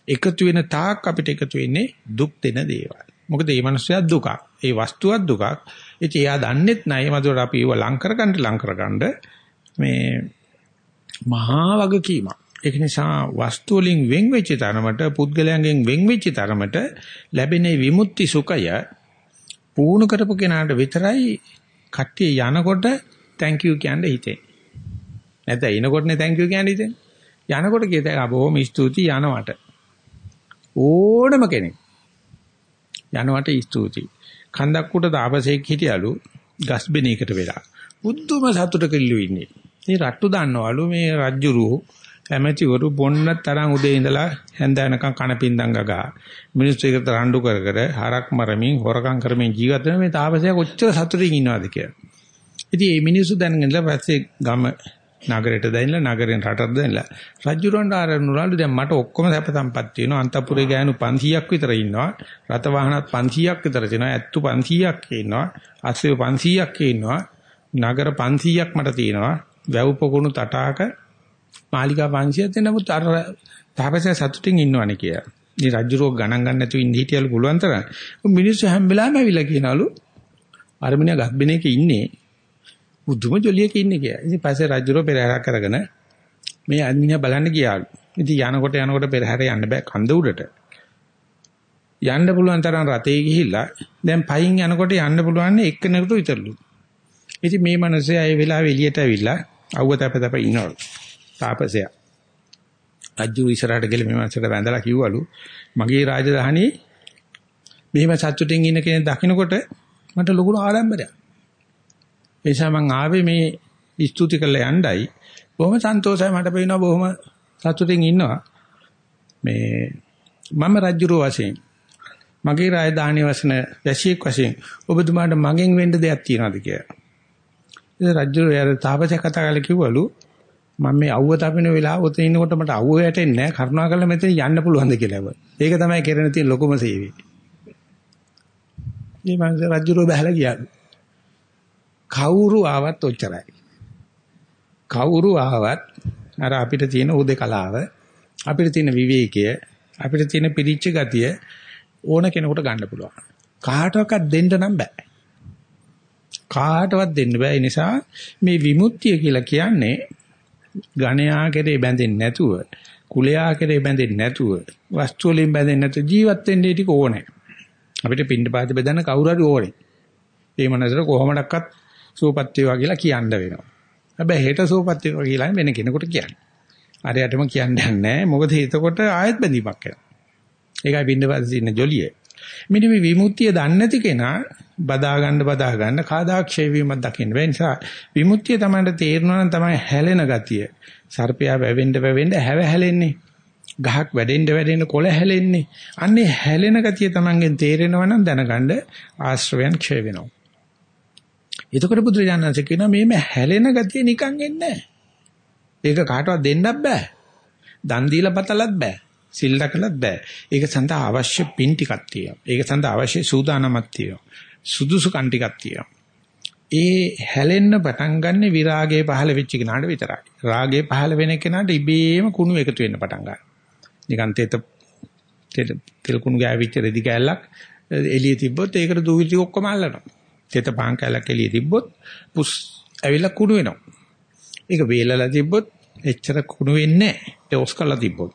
එකතු වෙන තාක් අපිට එකතු වෙන්නේ දුක් දෙන දේවල්. මොකද මේ මිනිස්සයා දුකක්. ඒ වස්තුවක් දුකක්. ඒක එයා දන්නෙත් නැහැ. මදුවට අපි ඒව ලං කරගන්න ලං කරගන්න මේ මහා වගකීමක්. ඒක නිසා වස්තු වලින් වෙන් වෙච්ච තරමට පුද්ගලයන්ගෙන් වෙන් වෙච්ච තරමට ලැබෙන විමුක්ති සුඛය පුහුණු කරපු කෙනාට විතරයි කට්ටිය යනකොට thank you කියන්න හිතේ. නැත්නම් එනකොටනේ thank you කියන්න හිතෙන්නේ. යනකොට කියත බොහොම ස්තුතියි යනවට. ඕනම කෙනෙක් යනවට ස්තුතියි. කන්දක් උඩ දාපසේක් හිටියලු ගස් බෙනේකට වෙලා. බුද්ධම සතුටක ඉල්ලු ඉන්නේ. මේ රට්ටු දන්නවලු මේ රජ්ජුරුවෝ ඇමතිවරු බොන්න තරම් උදේ ඉඳලා හැන්ද වෙනකන් කන පින්දම් ගගා. මිනිස්සු එකට රණ්ඩු කර කර හරක් මරමින් හොරකම් කරමින් ජීවත් වෙන මේ තාපසයා කොච්චර සතුටින් ඉන්නවද කියලා. ඉතින් මේ මිනිස්සු දැනගෙන පස්සේ ගම නගරයට දැන්නලා නගරෙන් රටට දැන්නලා රජුරවන්ට ආරනුරාලු දැන් මට ඔක්කොම සැප සම්පත් තියෙනවා. අන්තපුරේ ගෑනු 500ක් විතර ඉන්නවා. රත වාහනත් 500ක් විතර තියෙනවා. ඇත්තු 500ක් ඉන්නවා. අස්සෙ 500ක් ඉන්නවා. නගර 500ක් මට තියෙනවා. වැව් පොකුණු තටාක මාලිකා 500ක් දෙන්න නමුත් අර තාපසයා සතුටින් ඉන්නවනේ කියලා. ඉතින් රජුරෝ ගණන් ගන්න නැතුව ඉන්න හිටියලු පුළුවන් තරම්. මිනිස්සු හැම වෙලාවෙම ඇවිල්ලා කියනලු අරමිනිය ගස්බෙනේක ඉන්නේ බුදුම ජොලියක ඉන්නේ කියලා. ඉතින් පස්සේ රජුරෝ පෙරහැර කරගෙන මේ අමිනිය බලන්න ගියාලු. ඉතින් යනකොට යනකොට පෙරහැර යන්න බෑ කන්ද උඩට. යන්න පුළුවන් තරම් රතේ ගිහිල්ලා දැන් පයින් යනකොට යන්න පුළුවන් එක්කෙනෙකුට විතරලු. ඉතින් මේ මිනිස්සේ ඒ වෙලාවේ එළියට ඇවිල්ලා අවුව තැප තැප ඉනවලු. තාපසයා. රජු ඉස්සරහට ගිහලා මේ මනසට වැඳලා කිව්වලු මගේ රාජධානියේ මෙහෙම සතුටින් ඉන්න කෙනෙක් දකින්නකොට මට ලොකු ආඩම්බරයක්. ඒ නිසා මං ආවේ මේ ස්තුති කරලා යණ්ඩයි බොහොම සන්තෝෂයි මට පේනවා බොහොම සතුටින් ඉන්නවා. මේ මම රජුරෝ වශයෙන් මගේ රාජධානිය වශයෙන් වැසියෙක් වශයෙන් ඔබතුමාට මගෙන් වෙන්න දෙයක් තියනවාද කියලා. ඉතින් රජුරෝ යාර තාපසයා කතා කරලා කිව්වලු මම මේ අවුව තපින වෙලාව උතන ඉන්නකොට මට අවුව වැටෙන්නේ නැහැ කරුණාකරලා මෙතන යන්න පුළුවන්ද කියලා. ඒක තමයි කරන තියෙන ලොකුම සේවය. මේ මංස රජුරෝ බහලා ගියා. කවුරු ආවත් ඔච්චරයි. කවුරු ආවත් අර අපිට තියෙන උදේකලාව අපිට තියෙන විවේකය අපිට තියෙන පිරිච්ච ගතිය ඕන කෙනෙකුට ගන්න පුළුවන්. කාටවත් දෙන්න නම් බෑ. කාටවත් දෙන්න බෑ. ඒ නිසා මේ විමුක්තිය කියලා කියන්නේ ඝණයා කෙරේ බැඳෙන්නේ නැතුව, කුලයා කෙරේ බැඳෙන්නේ නැතුව, වස්තු වලින් බැඳෙන්නේ නැතුව ජීවත් වෙන්න ටික ඕනේ. අපිට පින්න පාති බෙදන්න කවුරු හරි ඕනේ. ඒ මනසට කොහොමඩක්වත් සුවපත් වේවා කියලා කියන්න වෙනවා. හැබැයි හෙට සුවපත් වේවා කියලා වෙන කෙනෙකුට කියන්නේ. අරයටම කියන්නේ නැහැ. මොකද එතකොට ආයෙත් බැඳීමක් එනවා. ඒකයි පින්න පාති ඉන්න ජොලිය. මෙන්න මේ විමුක්තිය දන්නේ නැති කෙනා බදා ගන්න බදා ගන්න කාදාක්ෂය වීමක් දකින්න බැහැ. නිසා විමුක්තිය තමයි තේරෙනවා නම් තමයි හැලෙන ගතිය. සර්පයා වැවෙන්න වැවෙන්න හැව හැලෙන්නේ. ගහක් වැඩෙන්න වැඩෙන්න කොළ හැලෙන්නේ. අන්නේ හැලෙන ගතිය Tamangen තේරෙනවා නම් දැනගන්න ආශ්‍රවයන් ක්ෂය වෙනවා. එතකොට බුදුරජාණන්සේ කියනවා මේ හැලෙන ගතිය නිකන් එන්නේ නැහැ. ඒක කාටවත් දෙන්නත් බෑ. දන් දීලා පතලත් බෑ. සිල් රැකලත් බෑ. ඒක සඳහා අවශ්‍ය පින් ටිකක් තියෙනවා. ඒක සඳහා අවශ්‍ය සූදානමක් තියෙනවා. සුදුසු කන් ටිකක් තියෙනවා. ඒ හැලෙන්න පටන් ගන්න විරාගයේ පහළ වෙච්ච කෙනාට විතරයි. රාගයේ පහළ වෙන කෙනාට ඉබේම කුණු එකතු වෙන්න පටන් ගන්නවා. නිකන් තෙත තෙල් කුණු ගෑවිච්ච රෙදි කෑල්ලක් එළිය තිබ්බොත් ඒකට දූවිලි ඔක්කොම අල්ලනවා. තෙත පාන් කෑල්ලක් එළිය තිබ්බොත් පුස් ඇවිල්ලා කුණු වෙනවා. ඒක වේලලා තිබ්බොත් එච්චර කුණු වෙන්නේ නැහැ. ටෝස් කරලා තිබ්බොත්.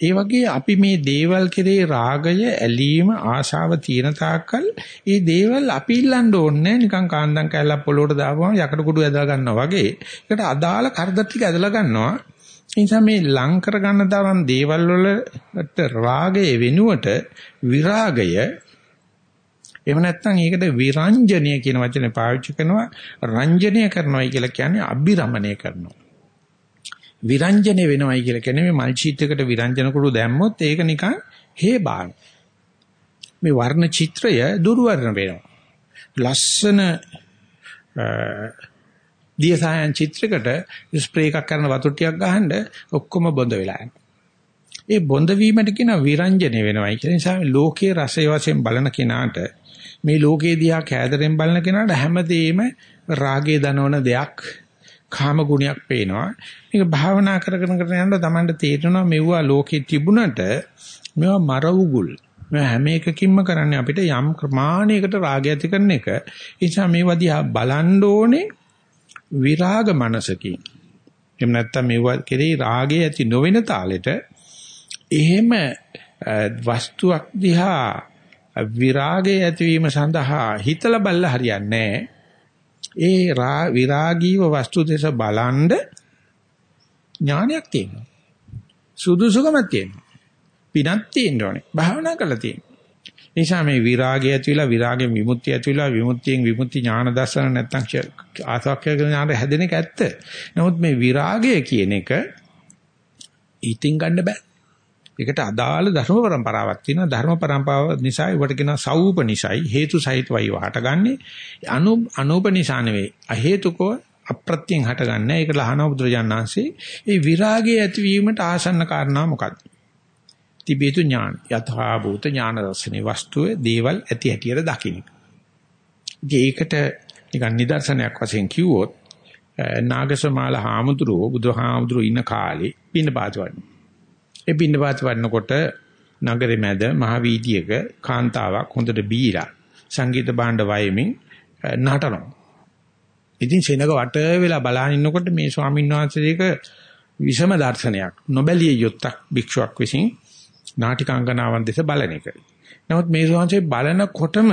ඒ වගේ අපි මේ දේවල් කෙරේ රාගය ඇලීම ආශාව තියෙන තාක්කල් ඒ දේවල් අපි ඉල්ලන්න ඕනේ නිකන් කාන්දම් කැල්ලක් පොළොවට දාපුවම යකඩ කුඩු ඇදලා ගන්නවා වගේ. ඒකට අදාළ කරදර ටික ඇදලා ගන්නවා. ඒ නිසා මේ ලං කර ගන්න තරම් දේවල් වලට රාගය වෙනුවට විරාගය එහෙම නැත්නම් ඒකට විරංජනීය කියන වචනේ පාවිච්චි කරනවා. රංජනීය කරනවායි කියලා කියන්නේ අභිරමණය කරනවා. විරංජන වෙනවයි කියලා කියන්නේ මේ මල් ෂීට් එකට විරංජන කුඩු දැම්මොත් ඒක නිකන් හේ බාන. මේ වර්ණ චිත්‍රය දුර්වර්ණ වෙනවා. ලස්සන දියසායන් චිත්‍රයකට ස්ප්‍රේ එකක් කරන වතුර ටිකක් ගහනද ඔක්කොම බොඳ වෙලා යනවා. ඒ බොඳ වීමට කියන විරංජනේ වෙනවයි කියන නිසා ලෝකයේ රසය වශයෙන් බලන කෙනාට මේ ලෝකයේ දිහා කෑදරෙන් බලන කෙනාට හැමදේම රාගයේ දනවන දෙයක් කාම ගුණයක් පේනවා. මේක භාවනා කරගෙන කරගෙන යනකොට Tamanට තේරෙනවා මෙවුවා ලෝකේ තිබුණට මේවා මර උගුල්. මේ හැම එකකින්ම කරන්නේ අපිට යම් ප්‍රමාණයකට රාගය ඇති කරන එක. ඒ නිසා මේවා දිහා බලන්න ඕනේ විරාග මනසකින්. එහෙම නැත්නම් මේවා කෙරේ රාගය ඇති නොවන තාලෙට එහෙම වස්තුවක් දිහා විරාගය ඇතිවීම සඳහා හිතලා බලලා හරියන්නේ නැහැ. ඒ විරාගීව වස්තු දෙස බලන්ඩ ඥානයක් තියෙනවා. සුදුසුකමක් තියෙනවා. පිනක් තියෙන්න ඕනේ. භාවනා කරලා තියෙනවා. නිසා මේ විරාගය ඇතිවිලා විරාගෙන් විමුක්තිය ඇතිවිලා විමුක්තියෙන් විමුක්ති ඥාන දර්ශන නැත්තම් ආසක්ඛ්‍ය ඥාන හැදෙන එක ඇත්ත. නමුත් මේ විරාගය කියන එක ඉතින් ගන්න බෑ. ඒකට අදාළ ධර්ම પરම්පරාවක් තියෙනවා. ධර්ම પરම්පරාව නිසා ඒවට කියනවා සවූපනිසයි හේතු සහිතවයි හටගන්නේ. අනු අනුපනිසා නෙවෙයි. අහේතුකෝ අප්‍රත්‍යයෙන් හටගන්නේ. ඒකට ලහන බුදුරජාණන් වහන්සේ මේ විරාගයේ ඇතිවීමට ආසන්න කාරණා මොකක්ද? තිබේතු ඥාන. යථා භූත ඥාන දර්ශනේ වස්තුවේ දේවල් ඇති හැටියට දකින්න. ඒකට නිකන් නිදර්ශනයක් වශයෙන් කිව්වොත් නාගසමාල හාමුදුරුව බුදුහාමුදුරු ඉන්න කාලේ පින්න පාත වඩනවා. ඒ පින්නපාත වඩනකොට නගරේ මැද මහ වීදියේක කාන්තාවක් හොඳට බීලා සංගීත භාණ්ඩ වයමින් නටනවා. ඉතින් සෙනග වට වෙලා බලන ඉන්නකොට මේ ස්වාමීන් වහන්සේක විෂම දර්ශනයක් නොබැලිය යුත්තක් භික්ෂුවක් විසින් නාටිකාංගනාවන් දෙස බලන එක. නමුත් මේ ස්වාමීන් බලනකොටම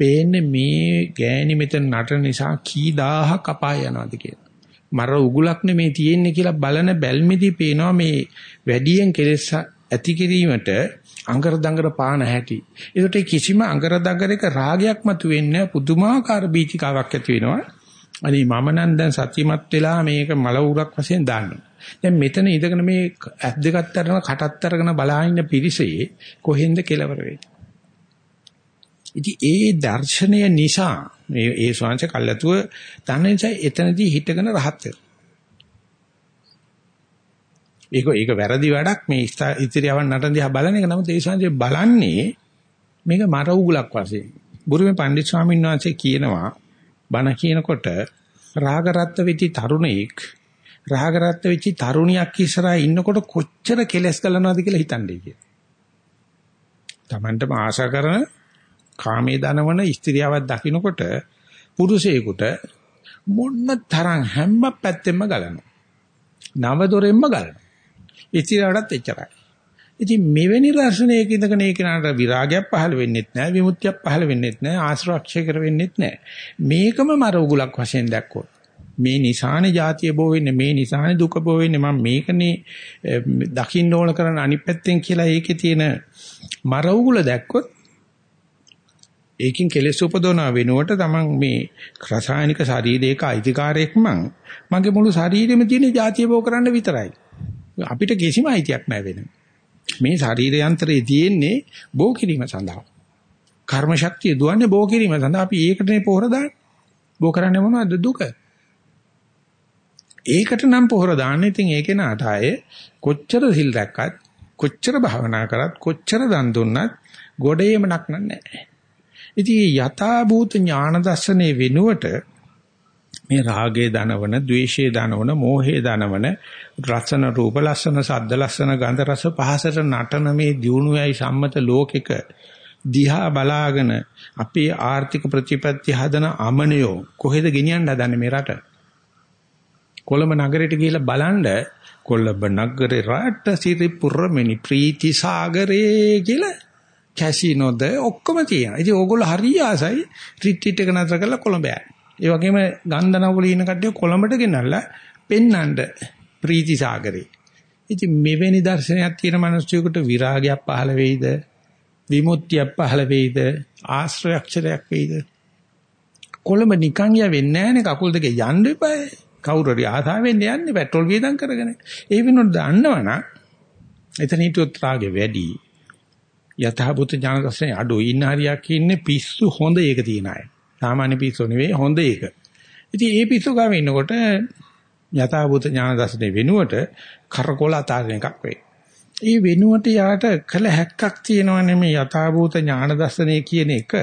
පේන්නේ මේ ගෑණි මෙතන නටන නිසා කී දහහක් අපාය යනවාද කියලා. මර උගුලක් නෙමේ තියෙන්නේ කියලා බලන බැල්මේදී පේනවා මේ වැඩියෙන් කෙලෙස් ඇති කිරීමට අඟර දඟර පාන හැටි. ඒකට කිසිම අඟර දඟරක රාගයක් මතුවෙන්නේ පුදුමාකාර බීචිකාවක් ඇති වෙනවා. අනේ මම නම් දැන් සත්‍යමත් වෙලා මේක මල උරක් වශයෙන් දාන්නවා. දැන් මෙතන ඉඳගෙන මේ ඇස් දෙකත් අරගෙන කටත් අරගෙන බලා ඉන්න පිරිසේ කොහෙන්ද කෙලවර වෙන්නේ? ඉතින් ඒ දර්ශනය නිසා මේ ඒ ශාංශ කල්ැතුව දන්න නිසා එතනදී හිටගෙන රහත් ඒක ඒක වැරදි වැඩක් මේ ඉතිරියවන් නටන දිහා බලන එක නමුත් ඒ ශාංශය බලන්නේ මේක මර උගලක් වශයෙන්. බුරුමේ පණ්ඩිත ස්වාමීන් වහන්සේ කියනවා බණ කියනකොට රාගරත්ත වෙච්ච තරුණෙක් රාගරත්ත වෙච්ච තරුණියක් ඉස්සරහා ඉන්නකොට කොච්චර කෙලස් ගලනවද කියලා හිතන්නේ කියලා. Tamanටම ආශා කරන කාමයේ දනවන ස්ත්‍රියාවක් දකින්නකොට පුරුෂයෙකුට මොන්න තරම් හැම පැත්තෙම ගලනවා. නව දොරෙන්ම ගලනවා. ස්ත්‍රියවටත් එච්චරයි. ඉතින් මෙවැනි රසණයක ඉඳගෙන ඒ කෙනාට විරාගයක් පහළ වෙන්නෙත් නැහැ විමුක්තියක් පහළ වෙන්නෙත් නැහැ ආශ්‍රවක්ෂය කර වෙන්නෙත් නැහැ මේකම මර උගුලක් වශයෙන් දැක්කොත් මේ නිසානේ જાතිය බෝ වෙන්නේ මේ නිසානේ දුක බෝ වෙන්නේ මම මේකනේ දකින්න ඕන කරන අනිත් පැත්තෙන් කියලා ඒකේ තියෙන මර උගුල දැක්කොත් ඒකින් කෙලෙස් උපදවන වෙනුවට තමන් මේ රසායනික ශරීරයක අයිතිකාරයෙක් මං මගේ මුළු ශරීරෙම තියෙන જાතිය බෝ කරන්න විතරයි. අපිට කිසිම අයිතියක් නැහැ වෙන. මේ ශරීර යන්ත්‍රයේ තියෙන්නේ බෝ කිරීම සඳහා. කර්ම ශක්තිය දුවන්නේ බෝ කිරීම සඳහා අපි ඒකටනේ පොහොර දාන්නේ. බෝ කරන්නේ මොනවද දුක? ඒකට නම් පොහොර දාන්නේ ඉතින් ඒකේ නාට ආයේ කොච්චර සිල් රැක්කත් කොච්චර භාවනා කරත් කොච්චර දන් දුන්නත් ගොඩේම නක්නන්නේ නැහැ. ඉතින් යථා භූත ඥාන දර්ශනේ වෙනුවට මේ රාගයේ දනවන, ద్వේෂයේ දනවන, මෝහයේ දනවන රසන රූප ලස්සන, සද්ද ලස්සන, ගන්ධ රස පහසට නටන මේ දියුණුවයි සම්මත ලෝකෙක දිහා බලාගෙන අපේ ආර්ථික ප්‍රතිපත්ති හදන අමනියෝ කොහෙද ගෙනියන්න හදන්නේ මේ රට? කොළඹ නගරයට ගිහිල්ලා බලන්න කොළඹ නගරේ රට සිරිපුර මෙනි ප්‍රීති සාගරේ කියලා කැසිනෝද ඔක්කොම තියෙනවා. ඉතින් ඕගොල්ලෝ හරි ආසයි රිට්‍රීට් එක නතර කරලා කොළඹ යන්න. ඒ වගේම ගන්ධනවල ඉන්න කට්ටිය කොළඹට ගෙනල්ලා පෙන්නන්න ප්‍රීති සාගරේ. ඉතින් මෙවැනි දර්ශනයක් තියෙන මිනිස්සුෙකුට විරාගයක් පහළ වෙයිද? විමුක්තියක් පහළ වෙයිද? ආශ්‍රයක්ෂරයක් වෙයිද? කොළඹ නිකන් ය වෙන්නේ නැහනේ කකුල් දෙක යන්න එපායි. කවුරු හරි ආසාවෙන් යන්නේ පෙට්‍රල් වියදම් කරගෙන. ඒ වෙනුවට දන්නවනම් එතන හිටියොත් රාගේ වැඩි. යථාභූත ඥාන දර්ශනේ අඩු ඉන්න හරියක් ඉන්නේ පිස්සු හොඳ එක තියන අය. සාමාන්‍ය පිස්සු නෙවෙයි හොඳ එක. ඉතින් ඒ පිස්සු ගාව ඉන්නකොට යථාභූත ඥාන දර්ශනේ වෙනුවට කරකොල අතාරින එකක් වෙයි. ඒ වෙනුවට යාට කළ හැක්කක් තියෙනවනේ මේ යථාභූත ඥාන දර්ශනේ කියන එක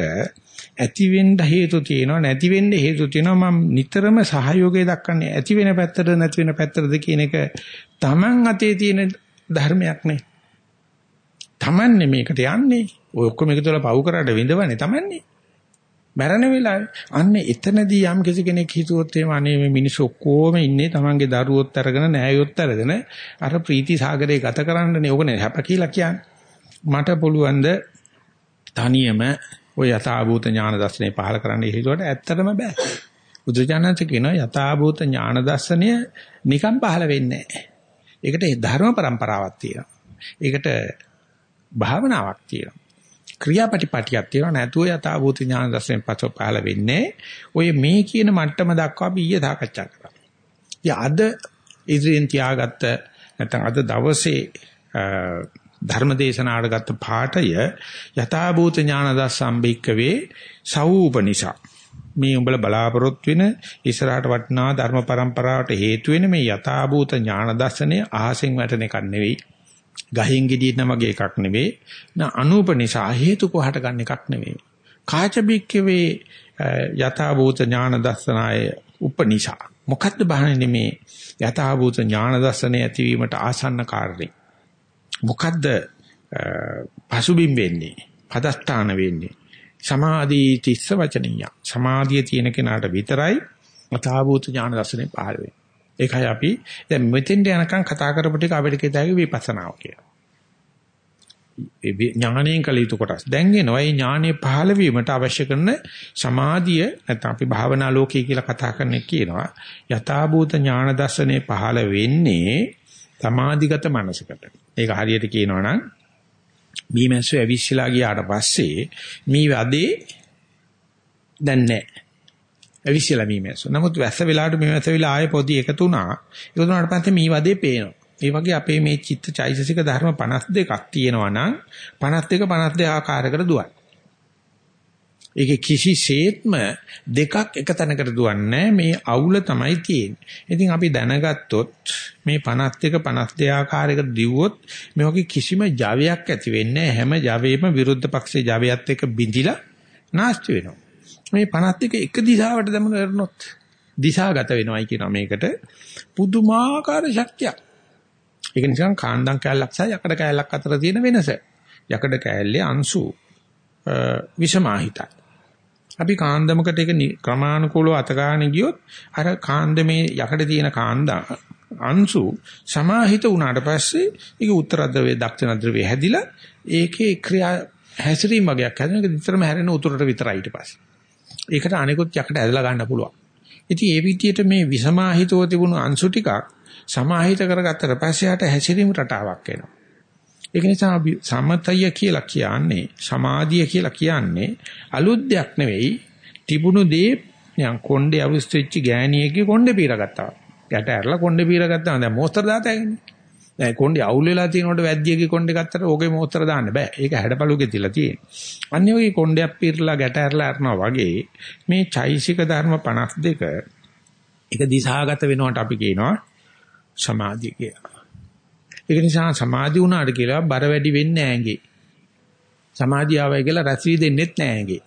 ඇති වෙන්න හේතු තියෙනවා නැති වෙන්න හේතු තියෙනවා මම නිතරම සහයෝගය දක්වන්නේ ඇති වෙන පැත්තට නැති වෙන පැත්තටද කියන එක Taman අතේ තියෙන ධර්මයක් නේ. Tamanne මේකට යන්නේ. ඔය ඔක්කොම එකතුලා පව් කරාට විඳවන්නේ Tamanne. මරණ වෙලාවේ අන්න එතනදී යම් කිසි කෙනෙක් හිතුවොත් එහෙම අනේ මේ මිනිස්සු ඔක්කොම ඉන්නේ Tamanගේ දරුවොත් අරගෙන නෑයොත් අරගෙන අර ප්‍රීති සාගරේ ගත කරන්නනේ ඕකනේ හැප කියලා කියන්නේ. මට පුළුවන් ද තනියම ඔය යථාභූත ඥාන දර්ශනේ පහල කරන්න හේතුවට ඇත්තටම බෑ. බුදුජානක කියනවා යථාභූත ඥාන දර්ශනය නිකන් පහල වෙන්නේ නැහැ. ඒකට ධර්ම પરම්පරාවක් තියෙනවා. ඒකට භාවනාවක් තියෙනවා. ක්‍රියාපටිපටියක් තියෙනවා නැතුව යථාභූත ඥාන දර්ශනේ පසු පහල වෙන්නේ. ඔය මේ කියන මට්ටම දක්වා අපි ඊයේ සාකච්ඡා කරා. ඉතින් අද ඉදිරියෙන් තියාගත්ත නැත්නම් අද දවසේ ධර්මදේශනාට ගත්ත පාඨය යථාභූත ඥාන දස්සම්බික්කවේ සවූපනිසා මේ උඹල බලාපොරොත්තු වෙන ඉස්සරහට වටනා ධර්ම પરම්පරාවට හේතු වෙන මේ යථාභූත ඥාන දර්ශනය අහසෙන් වැටෙන එකක් නෙවෙයි ගහින් ගෙඩියන වගේ එකක් නෙවෙයි න අනූපනිසා හේතු කොහට ගන්න එකක් නෙවෙයි කාචබික්කවේ යථාභූත ඥාන දර්ශනාය උපනිසා මොකද්ද බහන්නේ මේ යථාභූත ඥාන දර්ශනය ඇතිවීමට ආසන්න කාරණේ මොකද්ද පසුබිම් වෙන්නේ? පදස්ථාන වෙන්නේ. සමාධි තිස්ස වචනිය. සමාධිය තියෙන කෙනාට විතරයි අතාවූත ඥාන දර්ශනේ පහළ වෙන්නේ. ඒකයි අපි දැන් මෙතෙන්ට යනකම් කතා කරපු ටික අපිට කියතයි විපස්සනාව කියලා. ඥාණයෙන් කළ යුතු කොටස්. දැන් එනවා මේ ඥානෙ පහළ වීමට අවශ්‍ය කරන සමාධිය නැත්නම් අපි භාවනා ලෝකයේ කියලා කතා කරන්නේ කියනවා. යථාභූත ඥාන දර්ශනේ පහළ වෙන්නේ සමාධිගත මනසකට. ඒක හරියට කියනවා නම් මීමැස්සෝ ඇවිස්සලා ගියාට පස්සේ මී වදේ දැන් නැහැ. ඇවිස්සලා මීමැස්සෝ. නමුත් වැස්ස වෙලාවට මීමැස්ස වෙලා ආයේ පොඩි එකතු වුණා. ඒක උනාට පස්සේ මී වදේ පේනවා. ඒ වගේ අපේ මේ චිත්ත චෛතසික ධර්ම 52ක් තියෙනවා නම් 52 52 ආකාරයකට දුවයි. ඒකේ කිසිසේත්ම දෙකක් එක තැනකට දුවන්නේ මේ අවුල තමයි තියෙන්නේ. ඉතින් අපි දැනගත්තොත් මේ 51 52 ආකාරයකට දිවුවොත් මේ වගේ කිසිම ජවයක් ඇති වෙන්නේ හැම ජවයේම විරුද්ධ පක්ෂයේ ජවයත් එක්ක බිඳිලා නැස්ති වෙනවා. මේ 52 එක දිශාවට දමන කරනොත් දිශාගත වෙනවයි කියනවා මේකට පුදුමාකාර ශක්තියක්. ඒක නිසා කාණ්ඩම් කැලලක් සහ යකඩ කැලලක් අතර තියෙන වෙනස. යකඩ කැලලේ අංශු විෂමාහිතයි. අපි කාන්දමකට ඒක ක්‍රමානුකූලව අතගාන ගියොත් අර කාන්දමේ යකඩ තියෙන කාන්දා අංශු සමාහිත වුණාට පස්සේ ඒක උත්තර ද්‍රවයේ දක්ෂිණ ද්‍රවයේ හැදිලා ඒකේ ක්‍රියා හැසිරීම වගේක් හැදෙන එක විතරම හැරෙන උතුරට විතරයි ඊට පස්සේ. ඒකට අනිකුත් යකඩ ඇදලා ගන්න පුළුවන්. ඉතින් ඒ විදිහට මේ විසමාහිතව තිබුණු අංශු ටිකක් සමාහිත කරගත්තට පස්සේ යට හැසිරීම රටාවක් එනවා. ඒක නිසා සමතය කියලා කියන්නේ සමාධිය කියලා කියන්නේ අලුත් දෙයක් නෙවෙයි තිබුණු දේ නිකන් කොණ්ඩේ අවුස්ත්‍රිච්ච ගෑණියෙක්ගේ කොණ්ඩේ පීරගත්තා. ගැට ඇරලා කොණ්ඩේ පීරගත්තා. දැන් මෝස්තර දාතෑගන්නේ. දැන් කොණ්ඩේ අවුල් වෙලා තියෙනකොට වැද්දියගේ කොණ්ඩේ ගත්තට ඕකේ මෝස්තර දාන්න බෑ. ඒක හැඩපළුගේ තියලා තියෙන්නේ. අන්නේ ඔය කොණ්ඩයක් පීරලා ගැට ඇරලා අරනවා වගේ මේ චෛසික ධර්ම 52 එක දිශාගත වෙනවට අපි කියනවා සමාධිය කියලා. ඒක නිසා සමාධි වුණාට කියලා බර වැඩි වෙන්නේ නැහැ ඇඟේ. සමාධිය ආවයි කියලා රැස්වි දෙන්නෙත් නැහැ ඇඟේ.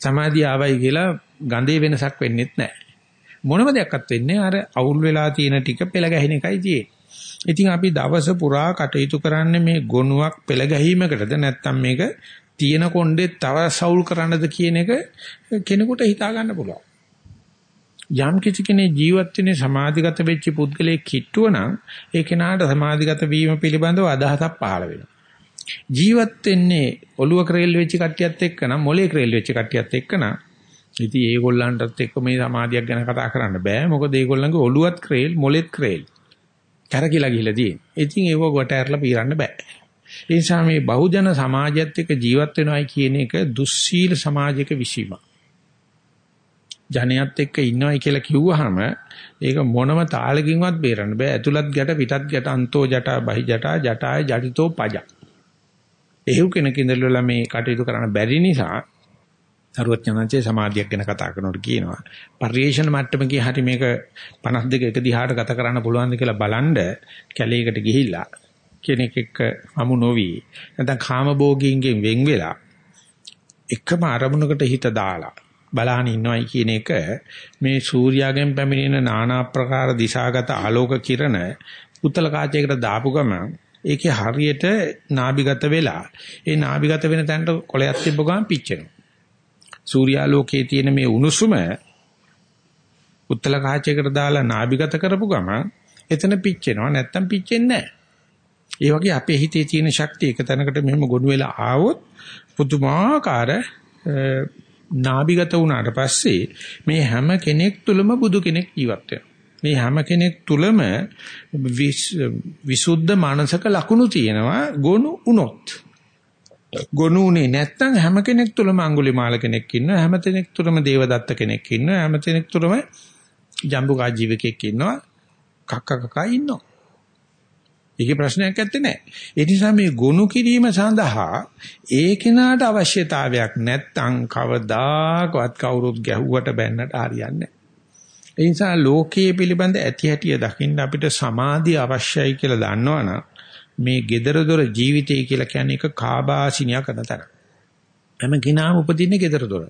සමාධිය ආවයි කියලා ගඳේ වෙනසක් වෙන්නෙත් නැහැ. මොනම දෙයක්වත් වෙන්නේ අර අවුල් වෙලා තියෙන ටික පෙළ ගැහින එකයි තියෙන්නේ. ඉතින් අපි දවස පුරා කටයුතු කරන්නේ මේ ගොනුවක් පෙළ ගැහිමකටද නැත්නම් මේක තියෙන කොණ්ඩේ තව සවුල් කරන්නද කියන එක කෙනෙකුට හිතා ගන්න පුළුවන්. යම් කිසි කෙනෙක් ජීවත් වෙන්නේ සමාධිගත වෙච්ච පුද්ගලයෙක් කිට්ටුව නම් ඒ කෙනාට සමාධිගත වීම පිළිබඳව අදහසක් පහළ වෙනවා. ජීවත් වෙන්නේ ඔළුව ක්‍රේල් වෙච්ච කට්ටියත් එක්ක නම් මොලේ ක්‍රේල් වෙච්ච කට්ටියත් එක්ක නම් ඉතින් ඒගොල්ලන්ටත් එක්ක මේ සමාධියක් ගැන කතා කරන්න බෑ. මොකද ඒගොල්ලන්ගේ ඔළුවත් ක්‍රේල් මොලෙත් ක්‍රේල්. කරකිලා ගිහලා තියෙන්නේ. ඉතින් ඒව කොට ඇරලා පීරන්න බෑ. ඒ නිසා මේ බහුජන සමාජයත් එක්ක ජීවත් වෙනවයි කියන එක දුස්සීල සමාජයක විසීමක්. ජනයත් එක්ක ඉන්නවයි කියලා කිව්වහම ඒක මොනම තාලකින්වත් බේරන්න බෑ. ඇතුළත් ගැට පිටත් ගැට අන්තෝ ජටා බහි ජටා ජටාය ජටිතෝ පජ. එහෙව් කෙනෙක් ඉඳලා මේ කටයුතු කරන්න බැරි නිසා සරුවචනංචේ සමාධියක් ගැන කතා කරනකොට කියනවා. පරිේශන මට්ටමකදී හරි මේක 52 එක දිහාට ගත කරන්න පුළුවන්ද කියලා බලන්ඩ කැලේකට ගිහිල්ලා කෙනෙක් එක්ක අමු නොවි නැත්නම් කාමභෝගීන්ගෙන් වෙන් වෙලා එකම අරමුණකට හිත දාලා බලහන් ඉන්නවයි කියන එක මේ සූර්යාගෙන් පැමිණෙන নানা ආකාර දිශාගත ආලෝක කිරණ උත්තල කාචයකට දාපු ගමන් ඒකේ හරියට නාභිගත වෙලා ඒ නාභිගත වෙන තැනට කොලයක් තිබ්බ ගමන් පිච්චෙනවා සූර්යාලෝකයේ තියෙන මේ උණුසුම උත්තල කාචයකට දාලා නාභිගත කරපු ගමන් එතන පිච්චෙනවා නැත්තම් පිච්චෙන්නේ නැහැ. ඒ වගේ අපේ හිතේ තියෙන ශක්තිය එක තැනකට මෙහෙම ගොනු වෙලා ආවොත් පුදුමාකාර නාභිගත වුණාට පස්සේ මේ හැම කෙනෙක් තුළම බුදු කෙනෙක් ජීවත් මේ හැම කෙනෙක් තුළම විසුද්ධ මානසික ලක්ෂණ තියෙනවා ගොනු උනොත්. ගොනුනේ නැත්තම් හැම කෙනෙක් තුළම අඟුලිමාල කෙනෙක් ඉන්නවා හැම කෙනෙක් තුළම දේවදත්ත කෙනෙක් ඉන්නවා හැම කෙනෙක් තුළම ජම්බුකා ජීවකෙක් ඉන්නවා කක්ක කකා ඉන්නවා ඒකේ ප්‍රශ්නයක් නැත්තේ නෑ ඒ නිසා මේ ගොනු කිරීම සඳහා ඒ කෙනාට අවශ්‍යතාවයක් නැත්තම් කවදාකවත් කවුරුත් ගැහුවට බැන්නට හරියන්නේ ඒ නිසා ලෝකයේ පිළිබඳ ඇති හැටිය දකින්න අපිට සමාධිය අවශ්‍යයි කියලා දන්නවනම් මේ gedara dora ජීවිතය කියලා කියන්නේ එක කාබාසිනියා කරන තරම්. හැම කෙනාම උපදින්නේ gedara dora.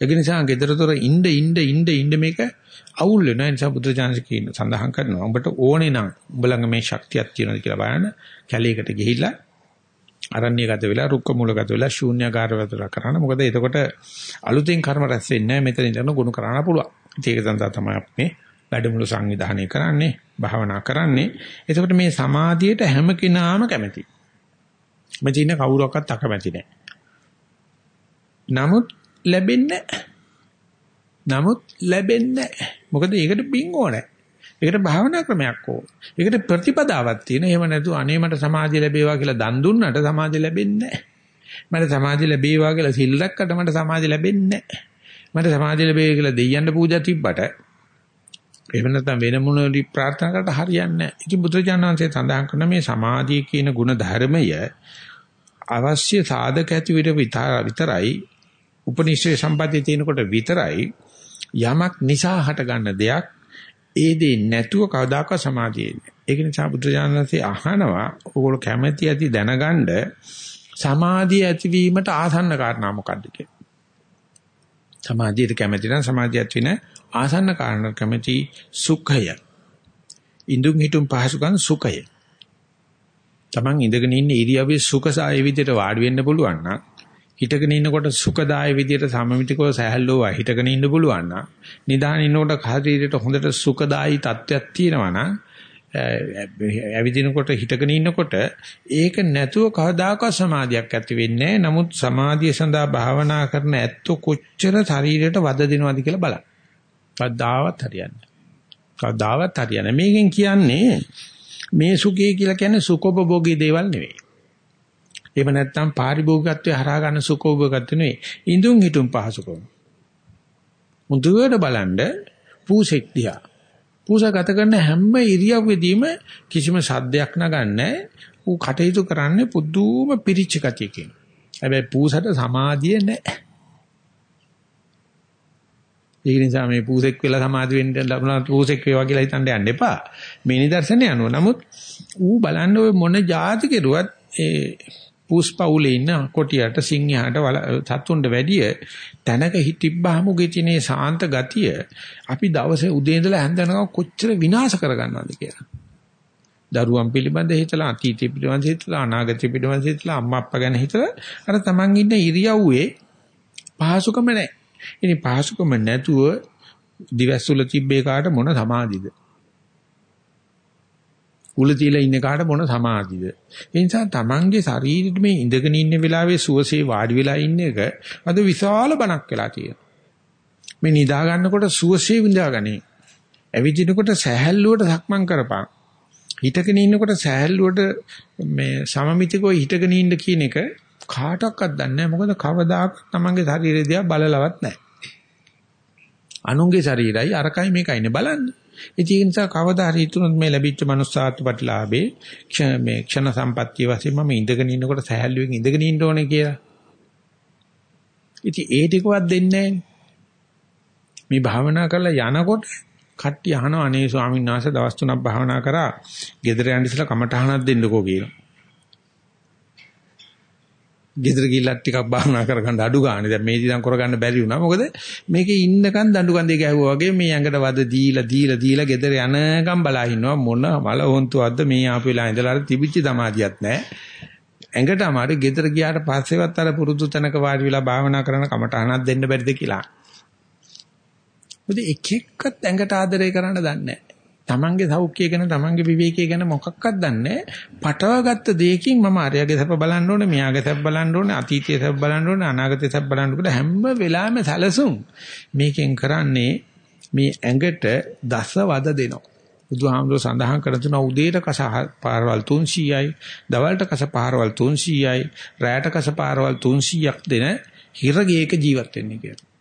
ඒක නිසා gedara dora ඉnde ඉnde ඉnde ඉnde මේක අවුල් වෙනවා. ඒ නිසා බුදුචානන්ස කියන සඳහන් කරනවා. උඹට ඕනේ නම් උඹ ළඟ මේ ශක්තියක් තියෙනවද කියලා බලන්න. කැලේකට ගිහිල්ලා අරණ්‍යගත වෙලා රුක්ක මූලගත වෙලා ශූන්‍යකාරවතර කරන්න. මොකද එතකොට අලුතෙන් කර්ම රැස් වෙන්නේ නැහැ. මෙතන ඉඳන් ගුණ කරන්න පුළුවන්. ඒක සඳහා තමයි අපි වැඩමුළු සංවිධානය කරන්නේ, භාවනා කරන්නේ. එතකොට මේ සමාධියට හැම කෙනාම කැමතියි. මෙතන ඉන්න කවුරක්වත් අකමැති නැහැ. නමුත් ලැබෙන්නේ නමුත් ලැබෙන්නේ මොකද ඒකට බින් ඕනේ. ඒකට භාවනා ක්‍රමයක් ඕන. ඒකට ප්‍රතිපදාවක් තියෙන. එහෙම නැතු අනේ මට සමාධිය ලැබේවා කියලා දන් දුන්නට සමාධිය ලැබෙන්නේ නැහැ. මට සමාධිය ලැබේවා කියලා සිල් රැක්කට මට සමාධිය ලැබෙන්නේ නැහැ. මට සමාධිය ලැබේවා කියලා දෙයයන්ට පූජා තිබ්බට එහෙම නැත්නම් වෙන මොනවද ප්‍රාර්ථනා කරලා හරියන්නේ නැහැ. ඉතින් බුදුරජාණන් වහන්සේ සඳහන් කරන මේ සමාධිය කියන ගුණ ධර්මය අවශ්‍ය සාධක ඇති විට විතරයි උපනිෂේ සම්පත්තිය තියෙනකොට විතරයි යමක් නිසා හට ගන්න දෙයක් ඒ දේ නැතුව කවදාකවත් සමාධිය එන්නේ. ඒක නිසා බුදුරජාණන් වහන්සේ අහනවා ඕගොල්ලෝ කැමැති ඇති දැනගන්න සමාධිය ඇතිවීමට ආසන්න කාරණා මොකක්ද කියලා. සමාධියට කැමැති නම් සමාධියත් වෙන ආසන්න කාරණා කැමැති සුඛය. ඉඳුන් හිටුන් පහසුකම් සුඛය. Taman ඉඳගෙන ඉන්න ඉරියව්වේ සුඛසාය විදිහට වාඩි වෙන්න පුළුවන් නම් හිටගෙන ඉන්නකොට සුඛදාය විදිහට සමමිතිකව සහැල්ලුව හිටගෙන ඉන්න පුළුවන් නම් නිදාගෙන ඉන්නකොට ශරීරයට හොඳට සුඛදායි තත්ත්වයක් තියෙනවා නම් ඇවිදිනකොට හිටගෙන ඉන්නකොට ඒක නැතුව කවදාකවත් සමාධියක් ඇති වෙන්නේ නැහැ. නමුත් සමාධිය සඳහා භාවනා කරන ඇත්තෝ කොච්චර ශරීරයට වද දෙනවද කියලා බලන්න. කවදාවත් හරියන්නේ කවදාවත් හරියන්නේ මේකෙන් කියන්නේ මේ සුඛය කියලා කියන්නේ සුඛෝපභෝගී දේවල් නෙවෙයි. එහෙම නැත්නම් පාරිභෝගිකත්වයේ හරහා ගන්න සුඛෝපභෝගීත්ව නෙවෙයි. ඉඳුන් හිටුන් පහසුකම්. මුදුවට බලන්න පූසෙක් දිහා. පූසා ගත කරන හැම ඉරියව්වෙදීම කිසිම සද්දයක් නගන්නේ ඌ කටයුතු කරන්නේ පුදුම පිරිච්ච ගතියකින්. හැබැයි පූසට සමාධිය නැහැ. ඒ නිසා මේ පූසෙක් වෙලා සමාධි වෙන්න ලබන පූසෙක් වේවා කියලා හිතන්න යන්න එපා. මේ නිදර්ශනේ අනුව. නමුත් ඌ බලන්න ඔය මොන જાති කෙරුවත් ඒ පූස්පවුලේ ඉන්න කොටියට සිංහයාට සතුන්ට වැඩිය තැනක හිටිබ්බහම ගෙතිනේ සාන්ත ගතිය අපි දවසේ උදේ ඉඳලා හැන්දනකම් කොච්චර විනාශ කරගන්නවද කියලා. දරුවන් පිළිබඳ හිතලා අතීතය පිළිබඳ හිතලා අනාගතය පිළිබඳ හිතලා අම්මා අප්පා ගැන හිතලා අර තමන් ඉන්න ඉරියව්වේ පහසුකම නැහැ. ඉතින් පහසුකම නැතුව දිවැස්සුල තිබ්බේ කාට මොන සමාධිද? උල තියලා ඉන්න කාට මොන සමාධිද? ඒ නිසා තමන්ගේ ශරීරෙත් මේ ඉඳගෙන ඉන්න වෙලාවේ සුවසේ වාඩි වෙලා ඉන්න එක අද විශාල බණක් වෙලා තියෙනවා. මේ නිදා ගන්නකොට සුවසේ විඳාගනි. ඇවිදිනකොට සැහැල්ලුවට සක්මන් කරපන්. හිටගෙන ඉන්නකොට සෑහලුවට මේ සමමිතිකව හිටගෙන ඉන්න කියන එක කාටවත් දන්නේ නැහැ මොකද කවදාකවත් තමන්ගේ ශරීරය දිහා බලලවත් නැහැ. අනුන්ගේ ශරීරයයි අරකයි මේකයිනේ බලන්නේ. ඉතින් ඒ නිසා කවදා හරි හිතුනොත් මේ ලැබිච්ච manussාත්ව ප්‍රතිලාභේ ක්ෂණ මේ ක්ෂණ සම්පත්තිය වශයෙන් මම ඉඳගෙන ඉන්නකොට සහැල්ලුවෙන් ඉඳගෙන ඉන්න ඕනේ කියලා. ඉතින් ඒ ටිකවත් දෙන්නේ මේ භාවනා කරලා යනකොට කට්ටිය අහනවා අනේ ස්වාමීන් වහන්සේ දවස් තුනක් භාවනා කරා ගෙදර යන්න ඉස්සලා කමටහනක් දෙන්නකෝ කියලා. ගෙදර ගිහිල්ලා ටිකක් භාවනා කරගන්න අඩු ගන්න. දැන් මේ දිනම් කරගන්න බැරි වුණා. මොකද මේකේ ඉන්නකන් දඬු කන්දේ ගැහුවා වගේ මේ ඇඟට වද දීලා දීලා දීලා ගෙදර යනකම් බලා ඉන්නවා මොන මල හොන්තුවක්ද මේ ආපු වෙලා ඉඳලා අර තිබිච්ච සමාධියක් නැහැ. ඇඟට අමාරු ගෙදර ගියාට පස්සෙවත් අර පුරුදු තැනක වාඩි වෙලා භාවනා කරන කමටහනක් දෙන්න බැරිද කියලා. මොකද එක එක්කත් ඇඟට ආදරය කරන්න දන්නේ නැහැ. තමන්ගේ සෞඛ්‍යය ගැන තමන්ගේ විවේකය ගැන මොකක්වත් දන්නේ පටවගත්ත දෙයකින් මම අරයාගේ සැප බලන්න ඕනේ මෙයාගේ සැප බලන්න ඕනේ අතීතයේ සැප බලන්න ඕනේ අනාගතයේ සැප බලන්න ඕනේ හැම වෙලාවෙම සැලසුම්. මේකෙන් කරන්නේ මේ ඇඟට දස වද දෙනවා. බුදුහාමුදුර සඳහන් කර තුන උදේට කස පාරවල් 300යි දවල්ට කස පාරවල් 300යි රැයට කස පාරවල් 300ක් දෙන හිරගේක ජීවත් වෙන්නේ කියලා.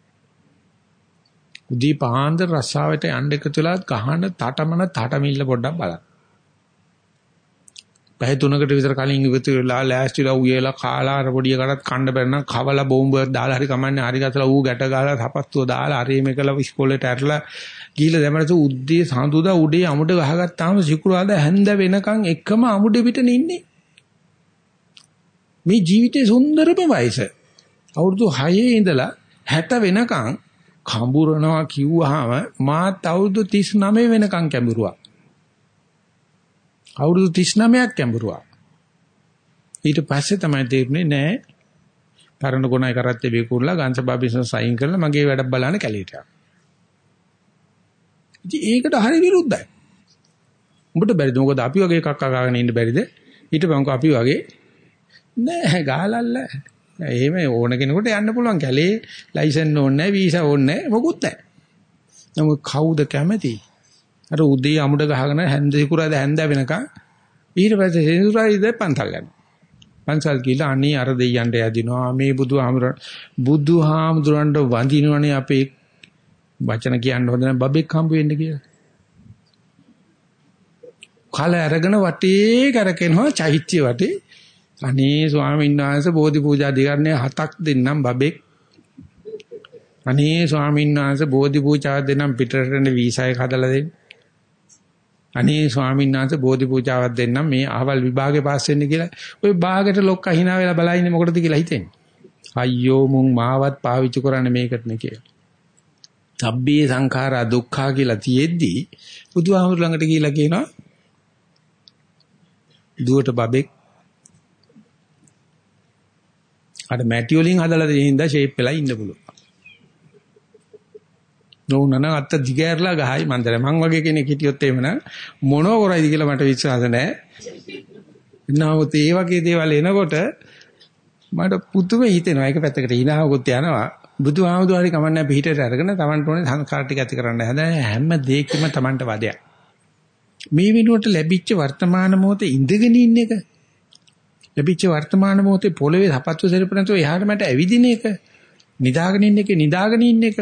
උදී පහාන්දර රස්සාවට යන්න එකතු වෙලා ගහන තටමන තටමිල්ල පොඩ්ඩක් බලන්න. පැය තුනකට විතර කලින් ඉවතු වෙලා ලෑස්තිලා උයලා කාලා අර පොඩි එකටත් කන්න බැරනම් කවලා බෝම්බ දාලා හරි කමන්නේ හරි ගතලා ඌ ගැට ගාලා සපත්තුව දාලා හරි මේකලා ඉස්කෝලේට ඇරලා ගිහිල්ලා දැමරතු උද්දී සඳුදා උඩේ අමුඩ ගහගත්තාම සිකුරාදා හැන්ද වෙනකන් එකම අමුඩේ පිටනේ ඉන්නේ. මේ ජීවිතේ සුන්දරම වයස. අවුරුදු 6 ඉඳලා 60 වෙනකන් කඹුරනවා කිව්වහම මාත් අවුරුදු 39 වෙනකන් කැඹුරුවා. අවුරුදු 39ක් කැඹුරුවා. ඊට පස්සේ තමයි තේරුනේ නෑ පරණ ගුණයි කරත්තේ බේකුරලා ගංශබා බිස්නස් සයින් කරලා මගේ වැඩ බලන්න කැලේට යනවා. ඉතින් ඒකට හරි විරුද්ධයි. උඹට බැරිද මොකද අපි වගේ එකක් අකාගෙන ඉන්න බැරිද? ඊටපන්කෝ අපි වගේ නෑ ගාලල්ල එහෙම ඕන කෙනෙකුට යන්න පුළුවන්. කැලේ ලයිසන් ඕනේ නැහැ, වීසා ඕනේ නැහැ, මොකුත් නැහැ. නමුත් කවුද කැමති? අර උදේ අමුඩ ගහගෙන හැන්දේ කුරාද හැන්ද වෙනකන් ඊට පස්සේ සෙන්සුරායිද පන්සල් යනවා. පන්සල් කියලා අනේ අර දෙයියන්ට යදිනවා මේ බුදුහාමුදුර බුදුහාමුදුරන්ට වඳිනවනේ අපේ වචන කියන්න හොඳ නැහැ බබෙක් හම්බ වෙන්න කියලා. කල අරගෙන වටේ කරකිනවා චෛත්‍ය වටේ අනේ ස්වාමීන් වහන්සේ බෝධි පූජා දිගන්නේ හතක් දෙන්නම් බබෙක්. අනේ ස්වාමීන් වහන්සේ බෝධි පූජා දෙන්නම් පිටරටට වීසා එක හදලා දෙන්න. අනේ ස්වාමීන් වහන්සේ බෝධි පූජාවක් දෙන්නම් මේ අහවල් විභාගේ පාස් වෙන්න කියලා. ওই භාගයට ලොක්ක hina වෙලා බලා ඉන්නේ මොකටද කියලා හිතෙන්නේ. අයියෝ මුන් මාවත් පාවිච්චි කරන්නේ මේකට නේ කියලා. සබ්බේ සංඛාරා දුක්ඛා කියලා තියෙද්දි බුදුහාමුදුර ළඟට ගිහිලා කියනවා දුවට බබෙක් අර මැටි වලින් හදලා දෙන හින්දා ෂේප් වෙලා ඉන්න පුළුවන්. නෝනන අත්ත දිගෑරලා ගහයි මන්දර මං වගේ කෙනෙක් හිටියොත් එහෙම නම් මොනෝ කරයිද කියලා මට විශ්වාස නැහැ. නමුත් ඒ වගේ දේවල් එනකොට මට පුදුම හිතෙනවා. ඒක පැත්තකට hinaවකුත් යනවා. බුදුහාමුදුරේ කමන්නේ පිටිට අරගෙන Tamanට ඕනේ සංස්කාර ටික ඇති කරන්න හැදෑ හැම දෙයකම Tamanට වදයක්. මේ වෙනුවට ලැබිච්ච වර්තමාන මොහොතේ ඉඳගෙන ඉන්න එක ලැබිච්ච වර්තමාන මොහොතේ පොළවේ සපත්තු සෙරප නැතුව එහාට මට ඇවිදින එක නිදාගෙන ඉන්න එක නිදාගෙන ඉන්න එක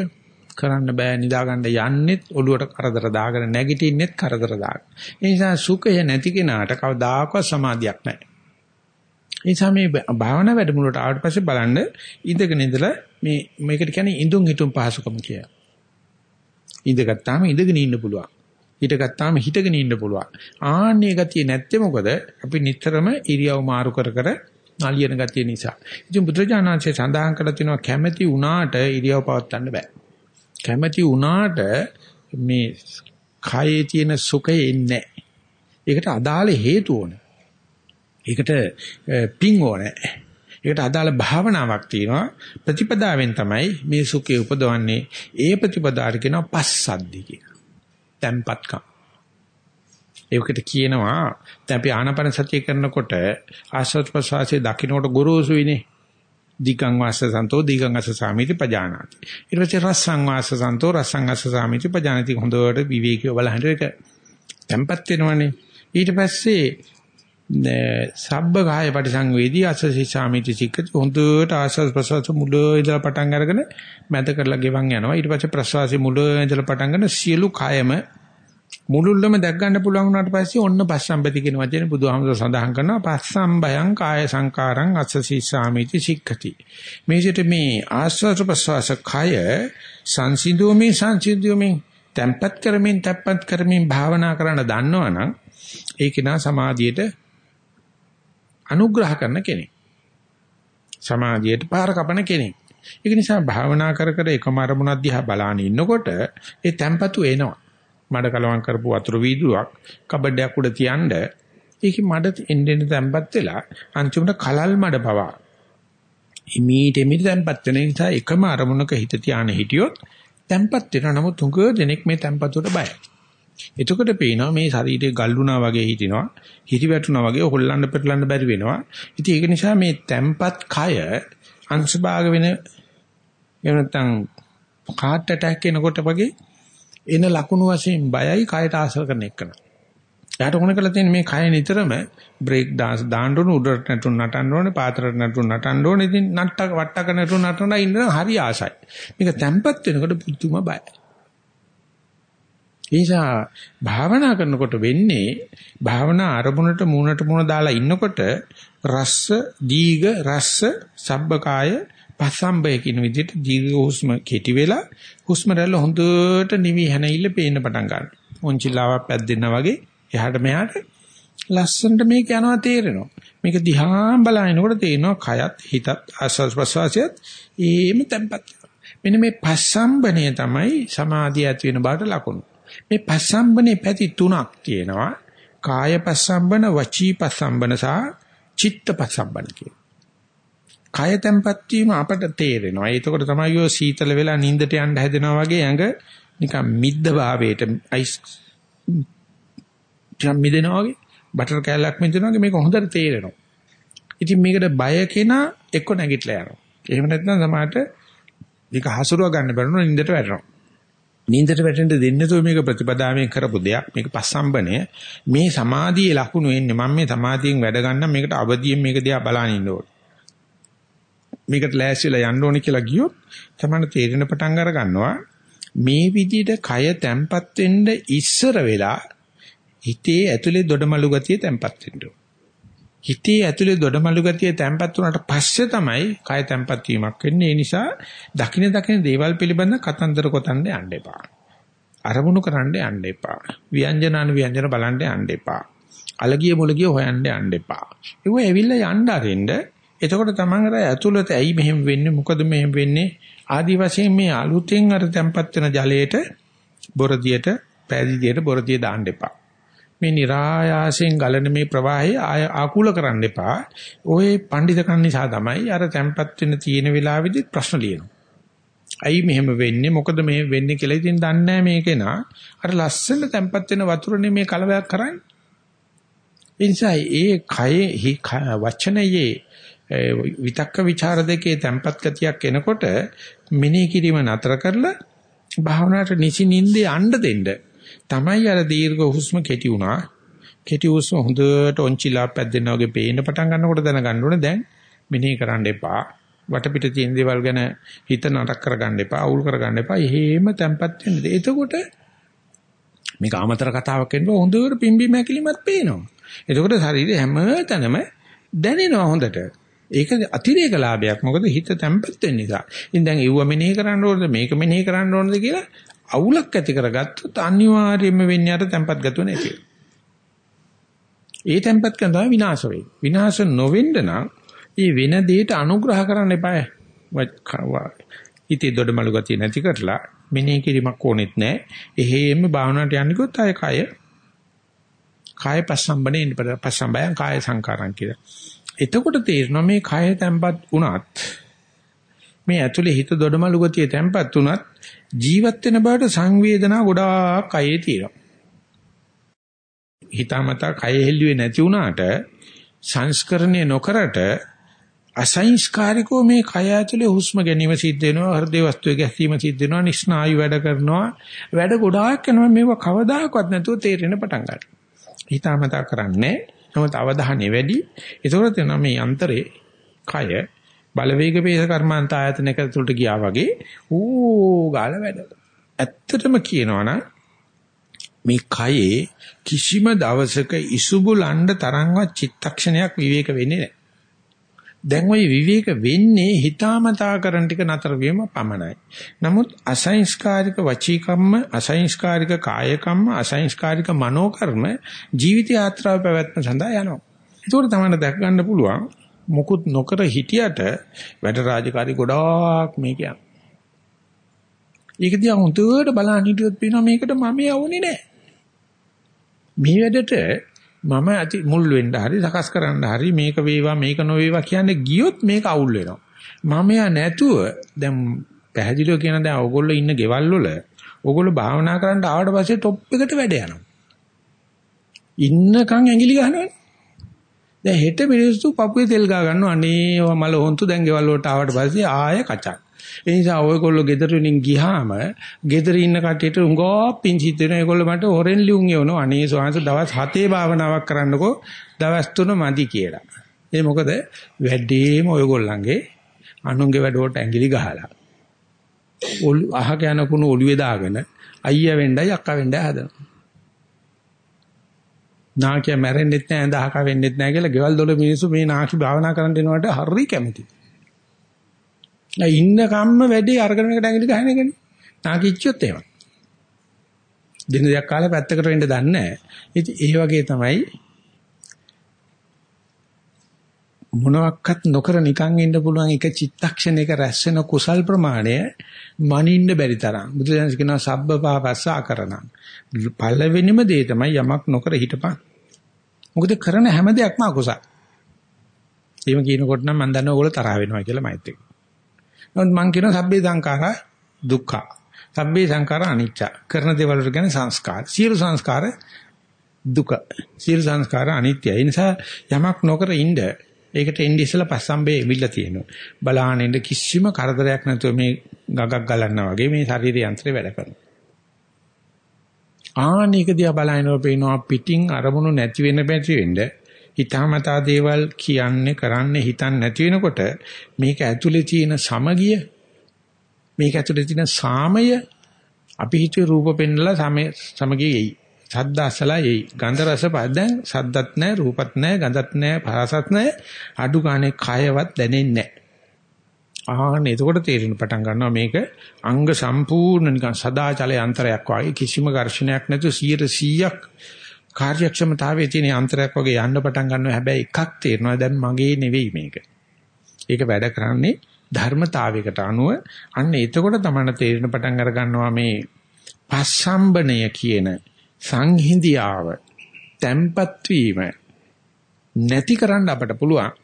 කරන්න බෑ නිදා ගන්න යන්නෙත් ඔළුවට කරදර දාගෙන නැගිටින්නෙත් කරදර දාගෙන. ඒ නිසා සුඛය නැති කෙනාට කවදාකවත් සමාධියක් නැහැ. ඒ නිසා මේ භාවනා වැඩමුළුවට ආවට පස්සේ බලන්න ඉඳගෙන ඉඳලා මේ මේකට කියන්නේ ඉඳුන් හිටුම් පහසුකම කියලා. ඉඳගත්තාම ඉඳගෙන ඉන්න පුළුවන්. හිටගත්තාම හිටගෙන ඉන්න පුළුවන්. ආන්නේ ගතිය නැත්තේ මොකද? අපි නිතරම ඉරියව් මාරු කර කර නලියන ගතිය නිසා. ඉතින් බුදුරජාණන්සේ සඳහන් කරලා තිනවා කැමැති වුණාට ඉරියව් පවත්වන්න බෑ. කැමැති වුණාට මේ කයේ තියෙන සුඛය එන්නේ ඒකට අදාළ හේතු ඕනේ. ඒකට පිං ඕනේ. ඒකට අදාළ භාවනාවක් තියෙනවා. ප්‍රතිපදාවෙන් තමයි මේ සුඛය උපදවන්නේ. ඒ ප්‍රතිපදාවට කියනවා පස්සද්ධි කියලා. Tempatකම්. ඒකට කියනවා දැන් අපි ආනාපාන සතිය කරනකොට ආශ්වාස ප්‍රශ්වාසයේ දකින්නකොට ගුරුසුයිනේ. දිගං වාස සන්තෝ දිගං අස සාමිති පජානාති. ඊට පස්සේ රසං වාස සන්තෝ රසං අස සාමිති පජානාති හොඳට විවේකීව බලහඳ එක tempat වෙනවනේ. ඊට පස්සේ සබ්බ කාය පරිසංවේදී අසසි සාමිති සික්කති. හොඳට ආස්වාද ප්‍රසවාස මුල ඉඳලා පටන් අරගෙන මැද කරලා ගෙවන් යනවා. ඊට පස්සේ ප්‍රසවාසයේ මුල ඉඳලා පටන් ගන්න සියලු කායම මුලුල්ලම දැක් ගන්න පුළුවන් වුණාට පස්සේ ඔන්න පස්සම්බති කියන වචනේ බුදුහාමුදුර සඳහන් කරනවා. පස්සම්බයං කාය සංකාරං අස්සසීසාමිති සික්ඛති මේකට මේ ආස්වාද ප්‍රසවාස කය සංසිඳුමේ සංසිඳුමේ tempat කරමින් tempat කරමින් භාවනා කරන්න දන්නවනම් ඒක නා සමාධියට අනුග්‍රහ කරන කෙනෙක්. සමාධියට පාර කපන කෙනෙක්. ඒක නිසා භාවනා කර කර එකම අරමුණක් දිහා බලාගෙන ඉන්නකොට ඒ tempatu එනවා. මඩ කලවම් කරපු වතුර වීදුවක් කබඩයක් උඩ තියනද ඒකේ මඩ එන්නෙන් තැම්පත් වෙලා අන්තිමට කලල් මඩ පවා. ඉමීට ඉමීට තැම්පත් වෙන නිසා එකම අරමුණක හිත තියාන හිටියොත් තැම්පත් වෙන නමුත් තුඟ දෙනෙක් මේ තැම්පතුවට බයයි. එතකොට පේනවා මේ ශරීරේ ගල්ුණා වගේ හිටිනවා හිටි වැටුණා වගේ හොල්ලන්න පෙරලන්න බැරි වෙනවා. ඉතින් ඒක නිසා මේ තැම්පත් කය අංශභාග වෙන එහෙම නැත්නම් කාට් ඇටැක් එනකොට වගේ එන ලකුණු වශයෙන් බයයි කයට ආශ්‍රය කරන එකන. එයාට ඕන කරලා තියෙන මේ කය නිතරම බ්‍රේක් ඩාන්ස් දාන්න ඕන උඩට නටුන් නටන්න ඕනේ පාතරට නටුන් නටන්න ඕනේ ඉතින් නට්ටක වට්ටක නටුන් නටන ඉන්න හරි ආසයි. මේක තැම්පත් වෙනකොට පුදුම බයයි. ඒසා භාවනා කරනකොට වෙන්නේ භාවනා අරමුණට මූණට මූණ දාලා ඉන්නකොට රස්ස දීඝ රස්ස සබ්බකාය පස්සම්බය කියන විදිහට දීර්ඝ හුස්ම කෙටි වෙලා හුස්ම රැල්ල හොඳට නිවි හැනইলে පේන්න පටන් ගන්නවා. මොන්චිලාවක් පැද්දෙනා වගේ එහාට මෙහාට ලස්සනට මේක යනවා තේරෙනවා. මේක දිහා බලනකොට තේරෙනවා කයත් හිතත් ආස්වාස් ප්‍රසවාසයත් ඒම tempat. මෙන්න මේ පස්සම්බණය තමයි සමාධිය ඇති වෙන බාට ලකුණු. මේ පස්සම්බනේ පැති තුනක් තියෙනවා. කාය පස්සම්බන, වචී පස්සම්බන සහ චිත්ත පස්සම්බන කියන. කය තැම්පත් වීම අපට තේරෙනවා. ඒකකොට තමයි ඔය සීතල වෙලා නිින්දට යන්න හැදෙනවා වගේ ඇඟ නිකන් මිද්ද භාවයට අයිස් ටිකක් මිදෙනවා වගේ බටර් කෑල්ලක් මිදෙනවා වගේ මේක හොඳට තේරෙනවා. ඉතින් මේකට බය කෙනා එක්ක නැගිටලා යනවා. එහෙම නැත්නම් සමහරට මේක හසුරුව ගන්න බැරුණා නිින්දට වැටෙනවා. නින්දට වැටෙන්න දෙන්නේ તો මේක ප්‍රතිපදාවෙන් කරපු දෙයක්. මේක පස්සම්බනය මේ සමාධියේ ලකුණු එන්නේ මම මේ සමාධියෙන් වැඩ ගන්න මේකට අවදියෙන් මේක දිහා බලන ඉන්න ඕනේ. මේකට ලෑස්තිලා යන්න ඕනේ කියලා ගියොත් තමයි තේරෙන පටන් අර ගන්නවා. මේ විදිහට කය තැම්පත් වෙන්න ඉස්සර වෙලා හිතේ ඇතුලේ දොඩමලු ගතිය තැම්පත් වෙන්න හිතේ ඇතුලේ දොඩමලු ගතිය තැම්පත් වුණාට පස්සේ තමයි කය තැම්පත් වීමක් වෙන්නේ. ඒ නිසා දකින දකින දේවල් පිළිබඳ කතන්දර කොතන්න යන්න එපා. අරමුණු කරන්න යන්න එපා. ව්‍යංජන අනු ව්‍යංජන බලන්න යන්න එපා. අලගිය මුලගිය හොයන්න යන්න එපා. ඒව ඇවිල්ලා යන්න අරින්න එතකොට තමන් අර ඇතුළත ඇයි මෙහෙම වෙන්නේ මොකද මෙහෙම වෙන්නේ ආදි වශයෙන් මේ අලුතෙන් අර තැම්පත් වෙන ජලයට බොරදියට පැදිදියට බොරදිය දාන්න එපා. මේ નિરાයාසයෙන් ගලන මේ ප්‍රවාහය ආකූල කරන්න එපා. ඔය පඬිතකන් නිසා තමයි අර තැම්පත් වෙන තියෙන වෙලාවෙදි ප්‍රශ්න ලියනවා. ඇයි මෙහෙම වෙන්නේ? මොකද මේ වෙන්නේ කියලා ඉතින් දන්නේ නැහැ මේකේනා. අර ලස්සන තැම්පත් වෙන වතුරනේ මේ කලවයක් කරන්නේ. එනිසා ඒ කයේ වචනයේ විතක්ක ਵਿਚාර දෙකේ තැම්පත් ගතියක් එනකොට මෙනෙහි කිරීම නතර කරලා භාවනාවට නිසි නිින්දේ යන්න දෙන්න තමයි අර දීර්ඝ හුස්ම කෙටි වුණා. කෙටි හුස්ම හොඳට ඔන්චිලා පැද්දෙනා වගේ පේන්න පටන් ගන්නකොට දැනගන්න ඕනේ දැන් මෙනෙහි කරන්න එපා. වටපිට තියෙන දේවල් ගැන හිත නරක කරගන්න එපා, අවුල් කරගන්න එපා. එහෙම තැම්පත් වෙන්න. එතකොට මේක අමතර කතාවක් වෙනවා හොඳට පිම්බීම හැකිලිමත් පේනවා. එතකොට ශරීරය හැම තැනම දැනෙනවා හොඳට. ඒක අතිරේක ලාභයක්. මොකද හිත තැම්පත් වෙන්න නිසා. ඉතින් දැන් ඒව මෙනෙහි කරන්න ඕනද මේක මෙනෙහි කරන්න ඕනද කියලා අවුලක් ඇති කරගත්තොත් අනිවාර්යයෙන්ම වෙන්නේ අර තැම්පත් ගතුව නැති ඒ තැම්පත් කරන තමයි විනාශ වෙන්නේ. විනාශ නොවෙන්න නම් මේ වෙන දෙයට අනුග්‍රහ කරන්න එපා. හිතේ දොඩමලු ගතිය නැති කරලා මෙනෙහි කිරීමක් ඕනෙත් නැහැ. එහෙම භාවනාවට යන්නකොත් අය කය කාය පස්සම්බනේ ඉන්න පස්සම්බයං කාය සංකාරං කියලා. එතකොට තේරෙනවා මේ කය තැම්පත් වුණත් මේ ඇතුලේ හිත දොඩමලු ගතිය තැම්පත් වුණත් ජීවත් වෙන බවට සංවේදනා ගොඩාක් කයේ තියෙනවා. හිතාමතා කය හෙල්ලුවේ නැති වුණාට සංස්කරණය නොකරට අසංස්කාරිකෝ මේ කය ඇතුලේ හුස්ම ගැනීම සිද්ධ වෙනවා හෘද වස්තුවේ ගැසීම සිද්ධ වෙනවා නිස්නායු වැඩ කරනවා. වැඩ ගොඩාක් කරනවා මේව කවදාකවත් නැතුව තේරෙන පටන් ගන්නවා. හිතාමතා කරන්නේ. නමුත් අවධානය වැඩි. ඒතකොට තේනවා මේ යන්ත්‍රේ කය බලවේග වේස කර්මාන්ත ආයතනයක තුලට ගියා වගේ ඌ ගාල වැඩ ඇත්තටම කියනවනම් මේ කයේ කිසිම දවසක ඉසුබුලණ්ඩ තරම්වත් චිත්තක්ෂණයක් විවේක වෙන්නේ නැහැ දැන් ওই විවේක වෙන්නේ හිතාමතා කරන ටික නතර වීම පමණයි. නමුත් අසංස්කාරික වචී කම්ම, අසංස්කාරික කාය කම්ම, අසංස්කාරික මනෝ කර්ම ජීවිත යාත්‍රාව පැවැත්ම සඳහා යනවා. ඒකට තමයි දැක ගන්න පුළුවන් මොකුත් නොකර හිටියට වැඩ රාජකාරි ගොඩාක් මේක යනවා. ඒක දිහා හුදුවට බලන්න හිටියොත් පේනවා මේකට මම යවුනේ නැහැ. මේ වැඩට මම ඇති මුල් වෙන්න හරි සකස් කරන්න හරි මේක වේවා මේක නොවේවා කියන්නේ ගියොත් මේක අවුල් වෙනවා. මම යා නැතුව දැන් පැහැදිලිව කියන දැන් ඕගොල්ලෝ ඉන්න ගෙවල් වල ඕගොල්ලෝ භාවනා කරන්න ආවට පස්සේ টොප් එකට වැඩ යනවා. ඉන්නකන් ඇඟිලි ගහනවනේ. දැන් හෙට මිනිස්සු පපුවේ තෙල් ගා ගන්නවා. අනේ මල හොන්තු දැන් ගෙවල් වලට ආවට පස්සේ ආයෙ කචක්. ඒ නිසා ඔයගොල්ලෝ ගෙදර වලින් ගියාම ගෙදර ඉන්න කට්ටියට උංගෝ පිංචිත් වෙන ඒගොල්ලෝ මට හොරෙන් ලියුම් එවනවා අනේ සෝහන්ස දවස් 7 භාවනාවක් කරන්නකෝ දවස් 3 මදි කියලා. ඒ මොකද වැඩිම ඔයගොල්ලන්ගේ අනුන්ගේ වැඩවලට ඇඟිලි ගහලා. ඔලු අහක යන කුණු ඔළුවේ දාගෙන අයියා වෙන්නයි අක්කා වෙන්නයි හදනවා. නාකිය මැරෙන්නෙත් නැහැ ඇඳහක වෙන්නෙත් නැහැ කියලා ගෙවල් දොල මිනිස්සු මේ නාකි භාවනා කරන්න එනවට හරි කැමතියි. ඉන්න කම්ම වැඩි අරගෙන එකට ඇඟිලි ගහන එකනේ. නාකිච්චොත් එහෙම. දින දෙකක් කාලේ පැත්තකට වෙන්න දන්නේ නැහැ. ඉතින් ඒ වගේ තමයි මොනවත් නොකර නිකන් ඉන්න පුළුවන් එක චිත්තක්ෂණයක රැස් වෙන කුසල් ප්‍රමාණය මනින්න බැරි තරම්. බුදුදහම කියනවා සබ්බ පාපස්සා කරණ. පළවෙනිම දේ තමයි යමක් නොකර හිටපන්. මොකද කරන හැම දෙයක්ම අකුසල. එහෙම කියනකොට නම් මම දන්නවා ඔයගොල්ලෝ තරහ වෙනවා කියලා මයිත් එක්ක. නමුත් මං කියනවා සබ්බේ සංඛාරා දුක්ඛ. සබ්බේ සංඛාරා අනිච්ච. කරන දේවල් වල කියන්නේ සංස්කාර. සියලු සංස්කාර දුක. සියලු සංස්කාර අනිත්‍යයි. ඒ නිසා යමක් නොකර ඉන්න ඒකට එන්නේ ඉස්සලා පස්සම්බේ එවිල්ලා තියෙනවා. බලාහන ඉන්න කිසිම කරදරයක් නැතුව මේ ගගක් ගලනවා වගේ මේ ශරීර යන්ත්‍රය වැඩ කරනවා. ආනික දිහා බලනකොට පේනවා පිටින් අරමුණු නැති වෙන බැටි වෙන්නේ හිතාමතා දේවල් කියන්නේ කරන්නේ හිතන්නේ නැති වෙනකොට මේක ඇතුලේ තියෙන සමගිය මේක ඇතුලේ තියෙන සාමය අපි හිතුවේ රූප පෙන්නලා සමය සමගිය එයි. සද්ද අසලා එයි. ගන්ධ රස පදයන් සද්දත් නැහැ, රූපත් නැහැ, ගඳත් නැහැ, පහසත් නැහැ. අඩු ගානේ කයවත් දැනෙන්නේ නැහැ. ආන්න එතකොට තේරෙන පටන් ගන්නවා මේක අංග සම්පූර්ණ නිකන් සදාචල යන්ත්‍රයක් වගේ කිසිම ඝර්ෂණයක් නැතුව 100%ක් කාර්යක්ෂමතාවයේ තියෙන යන්ත්‍රයක් වගේ යන්න පටන් ගන්නවා. හැබැයි එකක් තේරෙනවා දැන් මගේ නෙවෙයි මේක. ඒක වැඩ කරන්නේ ධර්මතාවයකට අනුව අන්න එතකොට තමයි තේරෙන පටන් අර ගන්නවා මේ පස්සම්බණය කියන සංහිඳියාව tempat වීම නැති කරන්න අපට පුළුවන්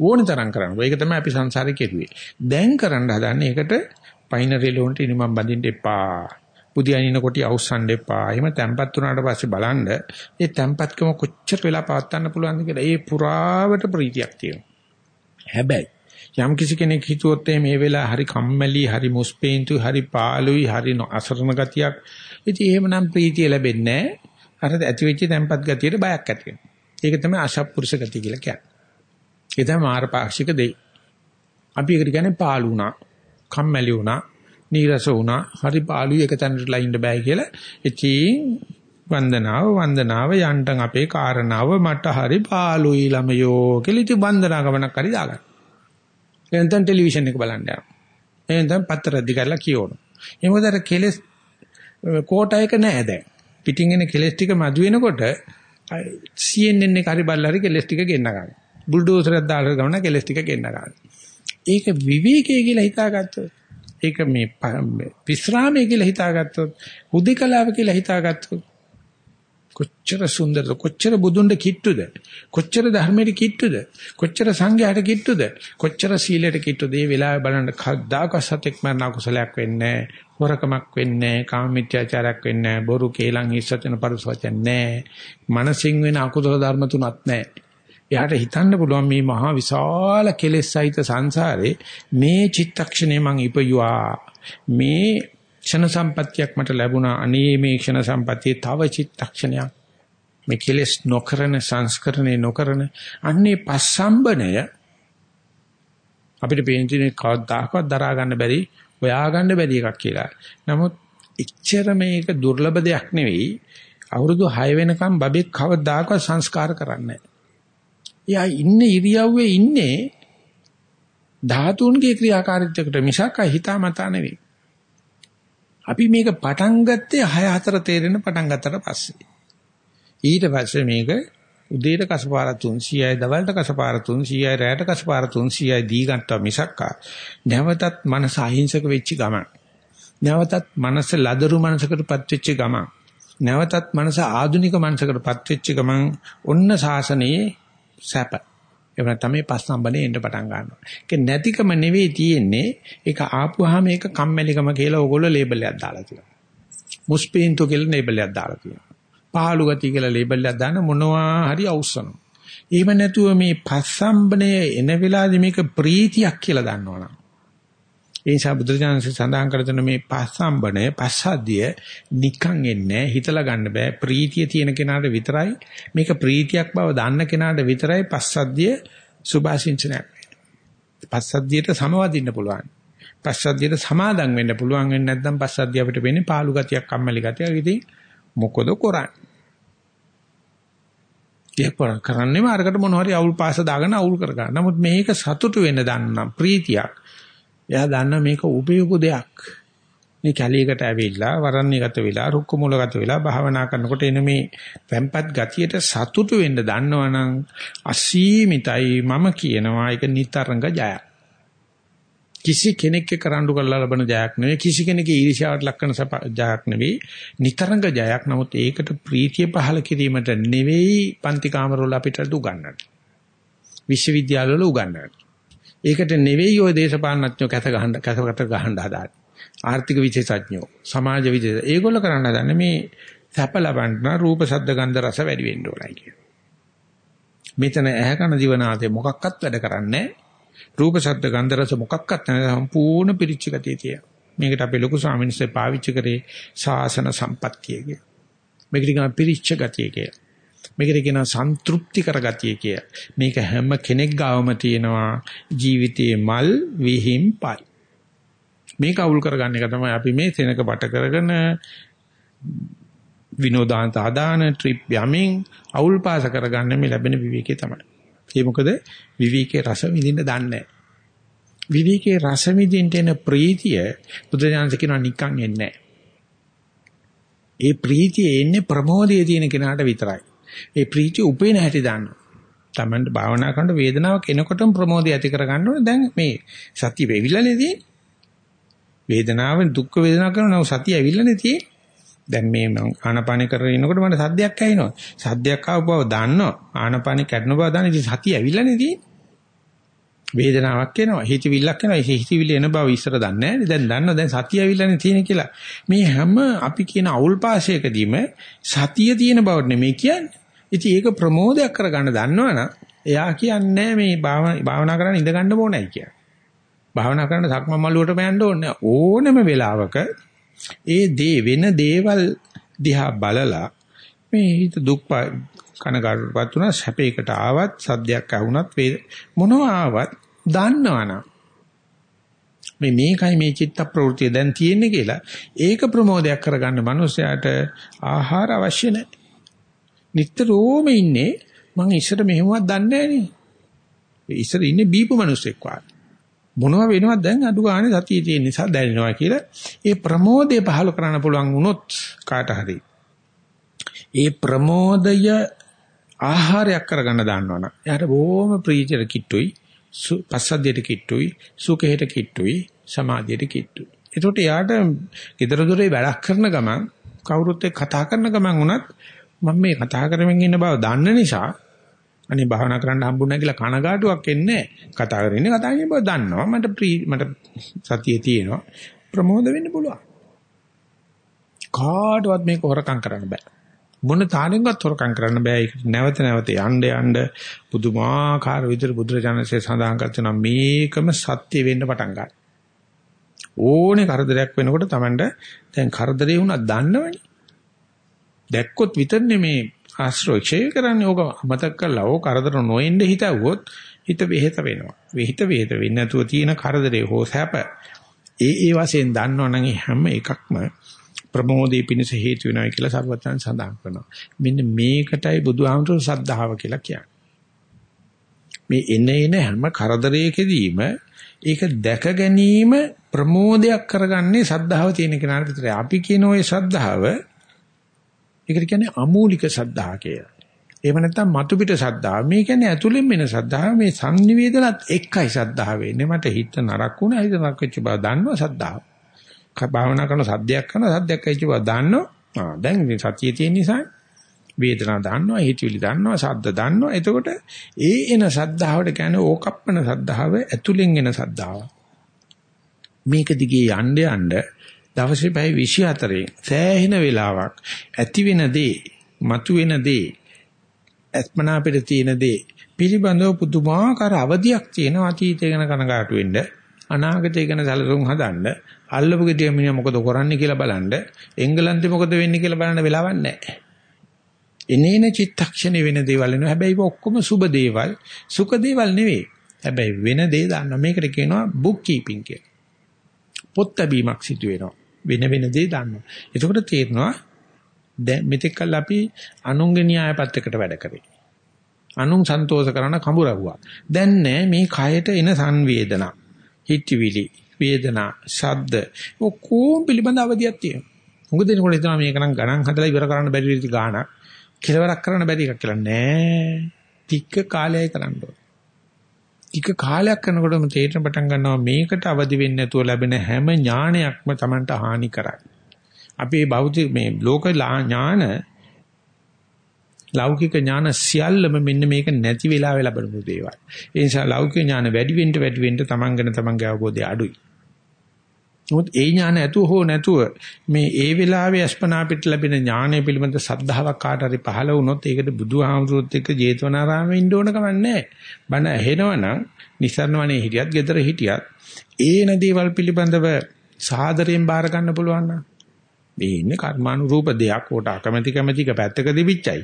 ඕන තරම් කරන්න. ඒක තමයි අපි සංසාරේ කෙරුවේ. දැන් කරන්න හදන්නේ ඒකට පයින්රි ලෝන්ට ඉනිමම් බඳින්න එපා. බුදියානින කොටි අවුස්සන්න එපා. එහෙම තැම්පත් වුණාට පස්සේ බලන්න ඒ තැම්පත්කම කොච්චර වෙලා පවත්වන්න පුළුවන්ද කියලා ඒ පුරාවට ප්‍රීතියක් තියෙනවා. හැබැයි යම් කිසි කෙනෙක් හිතුවොත් මේ වෙලාව හරි කම්මැලි, හරි මුස්පේන්තු, හරි පාළුයි, හරි අසරණ ගතියක්. ඉතින් එහෙමනම් ප්‍රීතිය ලැබෙන්නේ නැහැ. අර ඇති වෙච්ච tempat ගතියට බයක් ඇති වෙනවා. ඒක තමයි අශප්පුරුෂ ගතිය කියලා කියන්නේ. ඒ තමයි මාරපාක්ෂික දෙයි. අපි ඒකට කියන්නේ පාළු වුණා, කම්මැලි වුණා, නීරස වුණා, හරි පාළුයි එක තැනටලා ඉන්න බෑ කියලා. ඉතින් වන්දනාව වන්දනාව යන්ටන් අපේ කාරණාව මට හරි පාළුයි ළමයෝ කියලා ඉතින් වන්දනා ගමනක් හරි දාගන්න. එතෙන් ටෙලිවිෂන් එක බලන්න යනවා. එතෙන් පත්‍ර අධි කරලා කියවනවා. ඒ මොකද අර කෙලස් කෝටයක නෑ දැන්. පිටින් එන කෙලස් ටික මදු වෙනකොට CNN එක හරි බල්ලා හරි කෙලස් ටික ගෙන්න ගන්න. බුල්ඩෝසරයක් දාලා ගමන කෙලස් ටික ගෙන්න ගන්න. ඒක විවේකයේ කියලා හිතාගත්තොත් ඒක මේ විස්රාමයේ කියලා හිතාගත්තොත් හුදේකලාව කියලා හිතාගත්තොත් කොච්චර සුන්දරද කොච්චර බුදුන්ට කිට්ටුද කොච්චර ධර්මයට කිට්ටුද කොච්චර සංඝයාට කිට්ටුද කොච්චර සීලයට කිට්ටුද මේ වෙලාවේ බලන්න කද්දාක සතෙක් මරණ කුසලයක් වෙන්නේ හොරකමක් වෙන්නේ කාම මිත්‍යාචාරයක් වෙන්නේ බොරු කේලම් හිස්සතන පරිසවචන නැහැ මනසින් වෙන අකුසල ධර්ම තුනක් නැහැ එයාට හිතන්න පුළුවන් මේ මහා විශාල කෙලෙස් සහිත සංසාරේ මේ චිත්තක්ෂණය මං ඉපයුවා මේ ක්ෂණ සම්පත්තියක් මට ලැබුණා අනේ මේ ක්ෂණ සම්පත්තියේ තව චිත්තක්ෂණයක් මේ කෙලස් නොකරන සංස්කරණේ නොකරන අන්නේ පස්සම්බණය අපිට පේන්නේ කවදාකවත් දරා ගන්න බැරි හොයා ගන්න බැරි එකක් කියලා. නමුත් එච්චර මේක දුර්ලභ දෙයක් නෙවෙයි. අවුරුදු 6 වෙනකම් බබෙක් කවදාකවත් සංස්කාර කරන්නේ එයා ඉන්නේ ඉරියව්වේ ඉන්නේ ධාතුන්ගේ ක්‍රියාකාරීත්වයකට මිසක් හිතාමතා නෙවෙයි. අපි මේක පටන් ගත්තේ 6 4 තේරෙන පටන් ගත්තට පස්සේ. ඊට පස්සේ මේක උදේට කසපාර 300යි දවල්ට කසපාර 300යි රැයට කසපාර 300යි දී ගන්නවා මිසක්කා නැවතත් මනස අහිංසක වෙච්ච ගමන් නැවතත් මනස ලදරු මනසකටපත් වෙච්ච ගමන් නැවතත් මනස ආධුනික මනසකටපත් වෙච්ච ගමන් ඔන්න සාසනයේ සැප එහෙම නැත්නම් මේ පස්සම්බනේ එන්න පටන් ගන්නවා. ඒක නැතිකම නෙවෙයි තියෙන්නේ. ඒක ආපුවාම ඒක කම්මැලිකම කියලා ඕගොල්ලෝ ලේබල් එකක් දාලා තියෙනවා. මුස්පීන්තු කියලා ලේබල් එකක් දාලා තියෙනවා. පහළු ගතිය කියලා ලේබල් එකක් දාන මොනවා හරි අවශ්‍යනවා. එහෙම නැතුව මේ පස්සම්බනේ එන වෙලාවේදී මේක ප්‍රීතියක් කියලා දන්නවනම් ඒ නිසා බුදුරජාණන්සේ සඳහන් කර දෙන මේ පස්සම්බණය පස්සද්ධිය නිකන් එන්නේ හිතලා ගන්න බෑ. ප්‍රීතිය තියෙන කෙනාට විතරයි. මේක ප්‍රීතියක් බව දන්න කෙනාට විතරයි පස්සද්ධිය සුභාසින්චනයක් පස්සද්ධියට සමවදින්න පුළුවන්. පස්සද්ධියට සමාදම් වෙන්න පුළුවන් වෙන්නේ නැත්නම් පස්සද්ධිය අපිට වෙන්නේ පාළු ගතියක් කම්මැලි ගතියක්. ඉතින් මොකද කරන්නේ? ඒක කරන්නේම අරකට මොන හරි අවුල් පාස දාගෙන අවුල් කර ගන්න. නමුත් මේක සතුටු වෙන්න දන්නම්. ප්‍රීතියක්. එයා දන්න මේක උපයෝග දෙයක්. මේ කැලීකට ඇවිල්ලා වරණ්‍යගත වෙලා රුක්ක මූලගත වෙලා භාවනා කරනකොට එන මේ වැම්පත් ගතියට සතුටු වෙන්න දන්නවනම් අසීමිතයි මම කියනවා ඒක නිතරංග ජයක්. කිසි කෙනෙක් කරඬු කරලා ලබන ජයක් නෙවෙයි කිසි කෙනෙකුගේ ඊර්ෂ්‍යාවට ලක් කරන ජයක් නෙවෙයි නිතරංග ජයක්. නමුත් ඒකට ප්‍රීතිය පහල කිරීමට නෙවෙයි පන්ති කාමරවල අපිට උගන්වන්නේ. විශ්වවිද්‍යාලවල උගන්වන්නේ. ඒකට නෙවෙයි ওই දේශපාලනඥයෝ කැත ගහන්න කැතකට ගහන්න හදාන්නේ. ආර්ථික විශේෂඥයෝ, සමාජ විශේෂ. ඒගොල්ලෝ කරන්න හදන්නේ මේ සැප ලබන්න රූප, ශබ්ද, ගන්ධ, රස වැඩි වෙන්න ඕනයි කියන. මෙතන ඇහැ කන දිවනාතේ මොකක්වත් වැඩ කරන්නේ රූප, ශබ්ද, ගන්ධ, රස මොකක්වත් නැහැ සම්පූර්ණ පිරිච්ච ගතිය තියෙනවා. මේකට අපේ ලොකු ස්වාමීන් වහන්සේ පාවිච්චි කරේ ශාසන සම්පත්තිය කිය. මේකට කියන පිරිච්ච ගතිය කියලා. මේකට කියනවා සන්තුප්ති කරගතිය කිය. මේක හැම කෙනෙක් ගාවම තියෙනවා ජීවිතයේ මල් විහිම්පයි. මේක අවුල් කරගන්න එක තමයි අපි මේ සෙනක බට කරගෙන විනෝදාන්ත ආදාන ට්‍රිප් යමින් අවුල් පාස කරගන්න මේ ලැබෙන විවේකයේ තමයි. ඒ මොකද විවේකයේ රස විඳින්න දන්නේ නැහැ. විවේකයේ රස විඳින්න එන ප්‍රීතිය බුදුජානක කියනවා නිකන් එන්නේ නැහැ. ඒ ප්‍රීතිය එන්නේ ප්‍රමෝදයේ තියෙන කෙනාට විතරයි. ඒ ප්‍රීතිය උපේන හැටි දන්නවා. තමන්ට භාවනා කරනකොට වේදනාවක් එනකොටම ප්‍රමෝදය ඇති කරගන්න ඕනේ. දැන් මේ සතිය වෙවිලානේ තියෙන්නේ. වේදනාවෙන් දුක් වේදනා කරනවා සතිය ඇවිල්ලානේ තියෙන්නේ. දැන් මේ මම ආනපාන කරගෙන ඉනකොට මට සද්දයක් ඇහෙනවා. සද්දයක් ආව බව දන්නවා. ආනපාන කැඩෙන බව දන්න ඉතින් සතිය ඇවිල්ලානේ තියෙන්නේ. වේදනාවක් එනවා. හිතවිල්ලක් එනවා. ඒ හිතවිල්ල එන බව ඉස්සර දන්නේ නැහැ. දැන් දන්නවා දැන් සතිය ඇවිල්ලානේ තියෙන්නේ කියලා. මේ හැම අපි කියන අවුල් පාශයකදීම සතිය තියෙන බව නෙමෙයි කියන්නේ. ඉතින් ඒක ප්‍රමෝදයක් කරගන්න දන්නවනම් එයා කියන්නේ මේ භාවනා කරන්න ඉඳ ගන්න ඕනයි කියලා. භාවනා කරන සක්ම මළුවටම යන්න ඕනේ ඕනම වෙලාවක ඒ දේ වෙන දේවල් දිහා බලලා මේ හිත දුක් කනගාටුපත් වුණා සැපයකට ආවත් සද්දයක් ඇහුණත් මොනවා ආවත් දන්නවනම් මේ මේකයි මේ චිත්ත ප්‍රවෘත්තිය දැන් තියෙන්නේ කියලා ඒක ප්‍රමෝදයක් කරගන්න මනුස්සයාට ආහාර අවශ්‍ය නැහැ. නිතරම ඉන්නේ මං ඉස්සර මෙහෙමවත් දන්නේ නැහැ නේ. ඉස්සර ඉන්නේ බීපු මිනිස්සෙක් වාගේ. මොනවා වෙනවද දැන් අඩු ගානේ සතිය තියෙන නිසා දැනෙනවා කියලා ඒ ප්‍රමෝදය පහල කරන්න පුළුවන් වුණොත් කාට හරි ඒ ප්‍රමෝදය ආහාරයක් කරගන්න දාන්නවනම් එයාට බොහොම ප්‍රීතියට කිට්ටුයි පස්සද්ධියට කිට්ටුයි සුඛයට කිට්ටුයි සමාධියට කිට්ටුයි එතකොට එයාට gedara dore වැඩක් කරන ගමන් කවුරුත් එක්ක කතා කරන ගමන් උනත් මම මේ කතා කරමින් ඉන්න බව දන්න නිසා අනේ භාවනා කරන්න හම්බුනේ කියලා කනගාටුවක් එන්නේ කතා කරන්නේ කතා කියන බව දන්නවා. මට මට සතියේ තියෙනවා. ප්‍රමෝද වෙන්න පුළුවන්. කාටවත් මේක හොරකම් කරන්න බෑ. මොන තාලෙන්වත් හොරකම් කරන්න බෑ. ඒක නැවත නැවත යන්න යන්න පුදුමාකාර විදිහට බුදුරජාණන්සේ සඳහන් කරනවා මේකම සත්‍ය වෙන්න පටන් ගන්නවා. ඕනේ කරදරයක් වෙනකොට Tamanට දැන් කරදරේ වුණා දන්නවනේ. දැක්කොත් විතරනේ මේ ආශ්‍රය ක්ෂය කරන්නේ ඕක අමතක කරලා ඕක කරදර නොෙන්න හිතුවොත් හිත වෙහෙත වෙනවා. වෙහිත වෙහෙත වෙන්නේ නැතුව තියෙන කරදරේ හෝ සැප ඒ ඒ වශයෙන් දන්නවනම් හැම එකක්ම ප්‍රමෝදේ පිණිස හේතු වෙනවා කියලා සර්වඥයන් සඳහන් කරනවා. මෙන්න මේකටයි බුදුහාමුදුරු සද්ධාව කියලා කියන්නේ. මේ එන එන හැම කරදරයකදීම ඒක දැක ගැනීම ප්‍රමෝදයක් කරගන්නේ සද්ධාව තියෙන කෙනාට විතරයි. අපි කියන ওই සද්ධාව ඒකට කියන්නේ අමූලික සද්ධා කියලා. එහෙම නැත්නම් මතු පිට සද්ධා. මේ කියන්නේ ඇතුළෙන් එන සද්ධා මේ සංනිවේදනත් එක්කයි සද්ධා වෙන්නේ. මට හිත නරක වුණා හිත නරක වෙච්ච බව දන්නවා සද්ධාව. භාවනා කරන සද්දයක් කරන සද්දයක් වෙච්ච බව දන්නවා. ආ දැන් ඉතින් සතිය තියෙන නිසා වේදනා දන්නවා, හිතවිලි දන්නවා, ශබ්ද දන්නවා. එතකොට ඒ එන සද්ධාවට කියන්නේ ඕකප්පන සද්ධාව ඇතුළෙන් එන සද්ධාව. මේක දිගේ යන්න යන්න දවසේ පැය 24 සෑහෙන වෙලාවක් ඇති වෙන දේ, මතු වෙන දේ, අත්මනා අපිට තියෙන දේ පිළිබඳව පුදුමාකාර අවධියක් තියෙනවා අතීතය ගැන කනගාටු වෙන්න, අනාගතය ගැන සැලසුම් හදන්න, අල්ලපු ගෙඩිය මිනිහා මොකද කරන්නේ කියලා බලන්න, එංගලන්තේ මොකද වෙන්නේ කියලා බලන්න වෙලාවක් නැහැ. එනේන චිත්තක්ෂණේ වෙන දේවල් නෙවෙයි. හැබැයි ඔක්කොම සුබ දේවල්, සුඛ දේවල් නෙවෙයි. හැබැයි වෙන දේ දාන්න මේකට කියනවා බුක් කීපින් කියලා. පොත් බැීමක් සිදු වෙනවා. වෙන වෙන දේ දන්නවා. එතකොට තේරෙනවා දැන් මෙතෙක් කල් අපි අනුන්ගේ න්‍යාය පත්‍රයකට වැඩ කරේ. අනුන් සන්තෝෂ කරන කඹරවුවා. දැන් නෑ මේ කයට එන සංවේදනා, හිතවිලි, වේදනා, ශබ්ද ඔක්කොම පිළිබඳ අවධියක් තියෙනවා. මොකද එනකොට හිතනවා මේක නම් ගණන් හදලා ඉවර කරන්න බැරි විදිහට ගාණක්. කෙලවරක් කරන්න බැරි එකක් කියලා නෑ. ටික කාලයයි කරන්න ඕනේ. ටික කාලයක් කරනකොටම තේරෙන පටන් ගන්නවා මේකට අවදි වෙන්නේ නැතුව ලැබෙන හැම ඥානයක්ම Tamanට හානි කරයි. අපි මේ භෞතික මේ ලෝක ඥාන ලෞකික ඥාන සියල්ලම මෙන්න මේක නැති වෙලාවෙ ලැබෙන දේවල්. ඒ නිසා ලෞකික ඥාන වැඩි වෙන්න වැඩි වෙන්න Taman ගැන Tamanගේ අවබෝධය අඩුයි. නමුත් ඒ ඥාන ඇතුව හෝ නැතුව මේ ඒ වෙලාවේ අස්පනා පිට ලැබෙන ඥානය පිළිබඳ සද්ධාාවක් කාට හරි පහළ වුණොත් ඒකට බුදුහාමුදුරුවොත් එක්ක ජේතවනාරාමේ ඉන්න ඕන කම නැහැ. බණ ඇහෙනවනම් නිසරණවනේ හිටියත්, gedara හිටියත් ඒන දේවල් පිළිබඳව සාදරයෙන් බාර ගන්න පුළුවන් නම් මේ ඉන්නේ කර්මානුරූප දෙයක් උට අකමැති කැමැතික පැත්තක දෙවිච්චයි.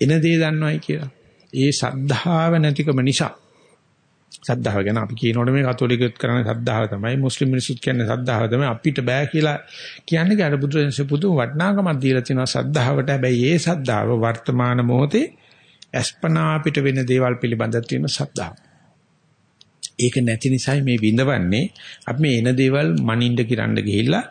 එන දේ දන්නවයි කියලා. ඒ සද්ධාව නැතිකම නිසා සද්ධාව ගැන අපි කියනකොට මේ කතෝලිකයොත් කරන්නේ සද්ධාව තමයි මුස්ලිම් මිනිස්සුත් කියන්නේ සද්ධාව තමයි අපිට බෑ කියලා කියන්නේ කාට බුදුරජාණන්සේ පුදුම වටිනාකමක් දීලා තියෙනවා සද්ධාවට හැබැයි ඒ සද්ධාව වර්තමාන මොහොතේ අස්පනා අපිට වෙන දේවල් පිළිබඳව තියෙන සද්ධාව. ඒක නැති නිසා මේ විඳවන්නේ අපි මේ එන දේවල් මනින්ද කිරන්න ගිහිල්ලා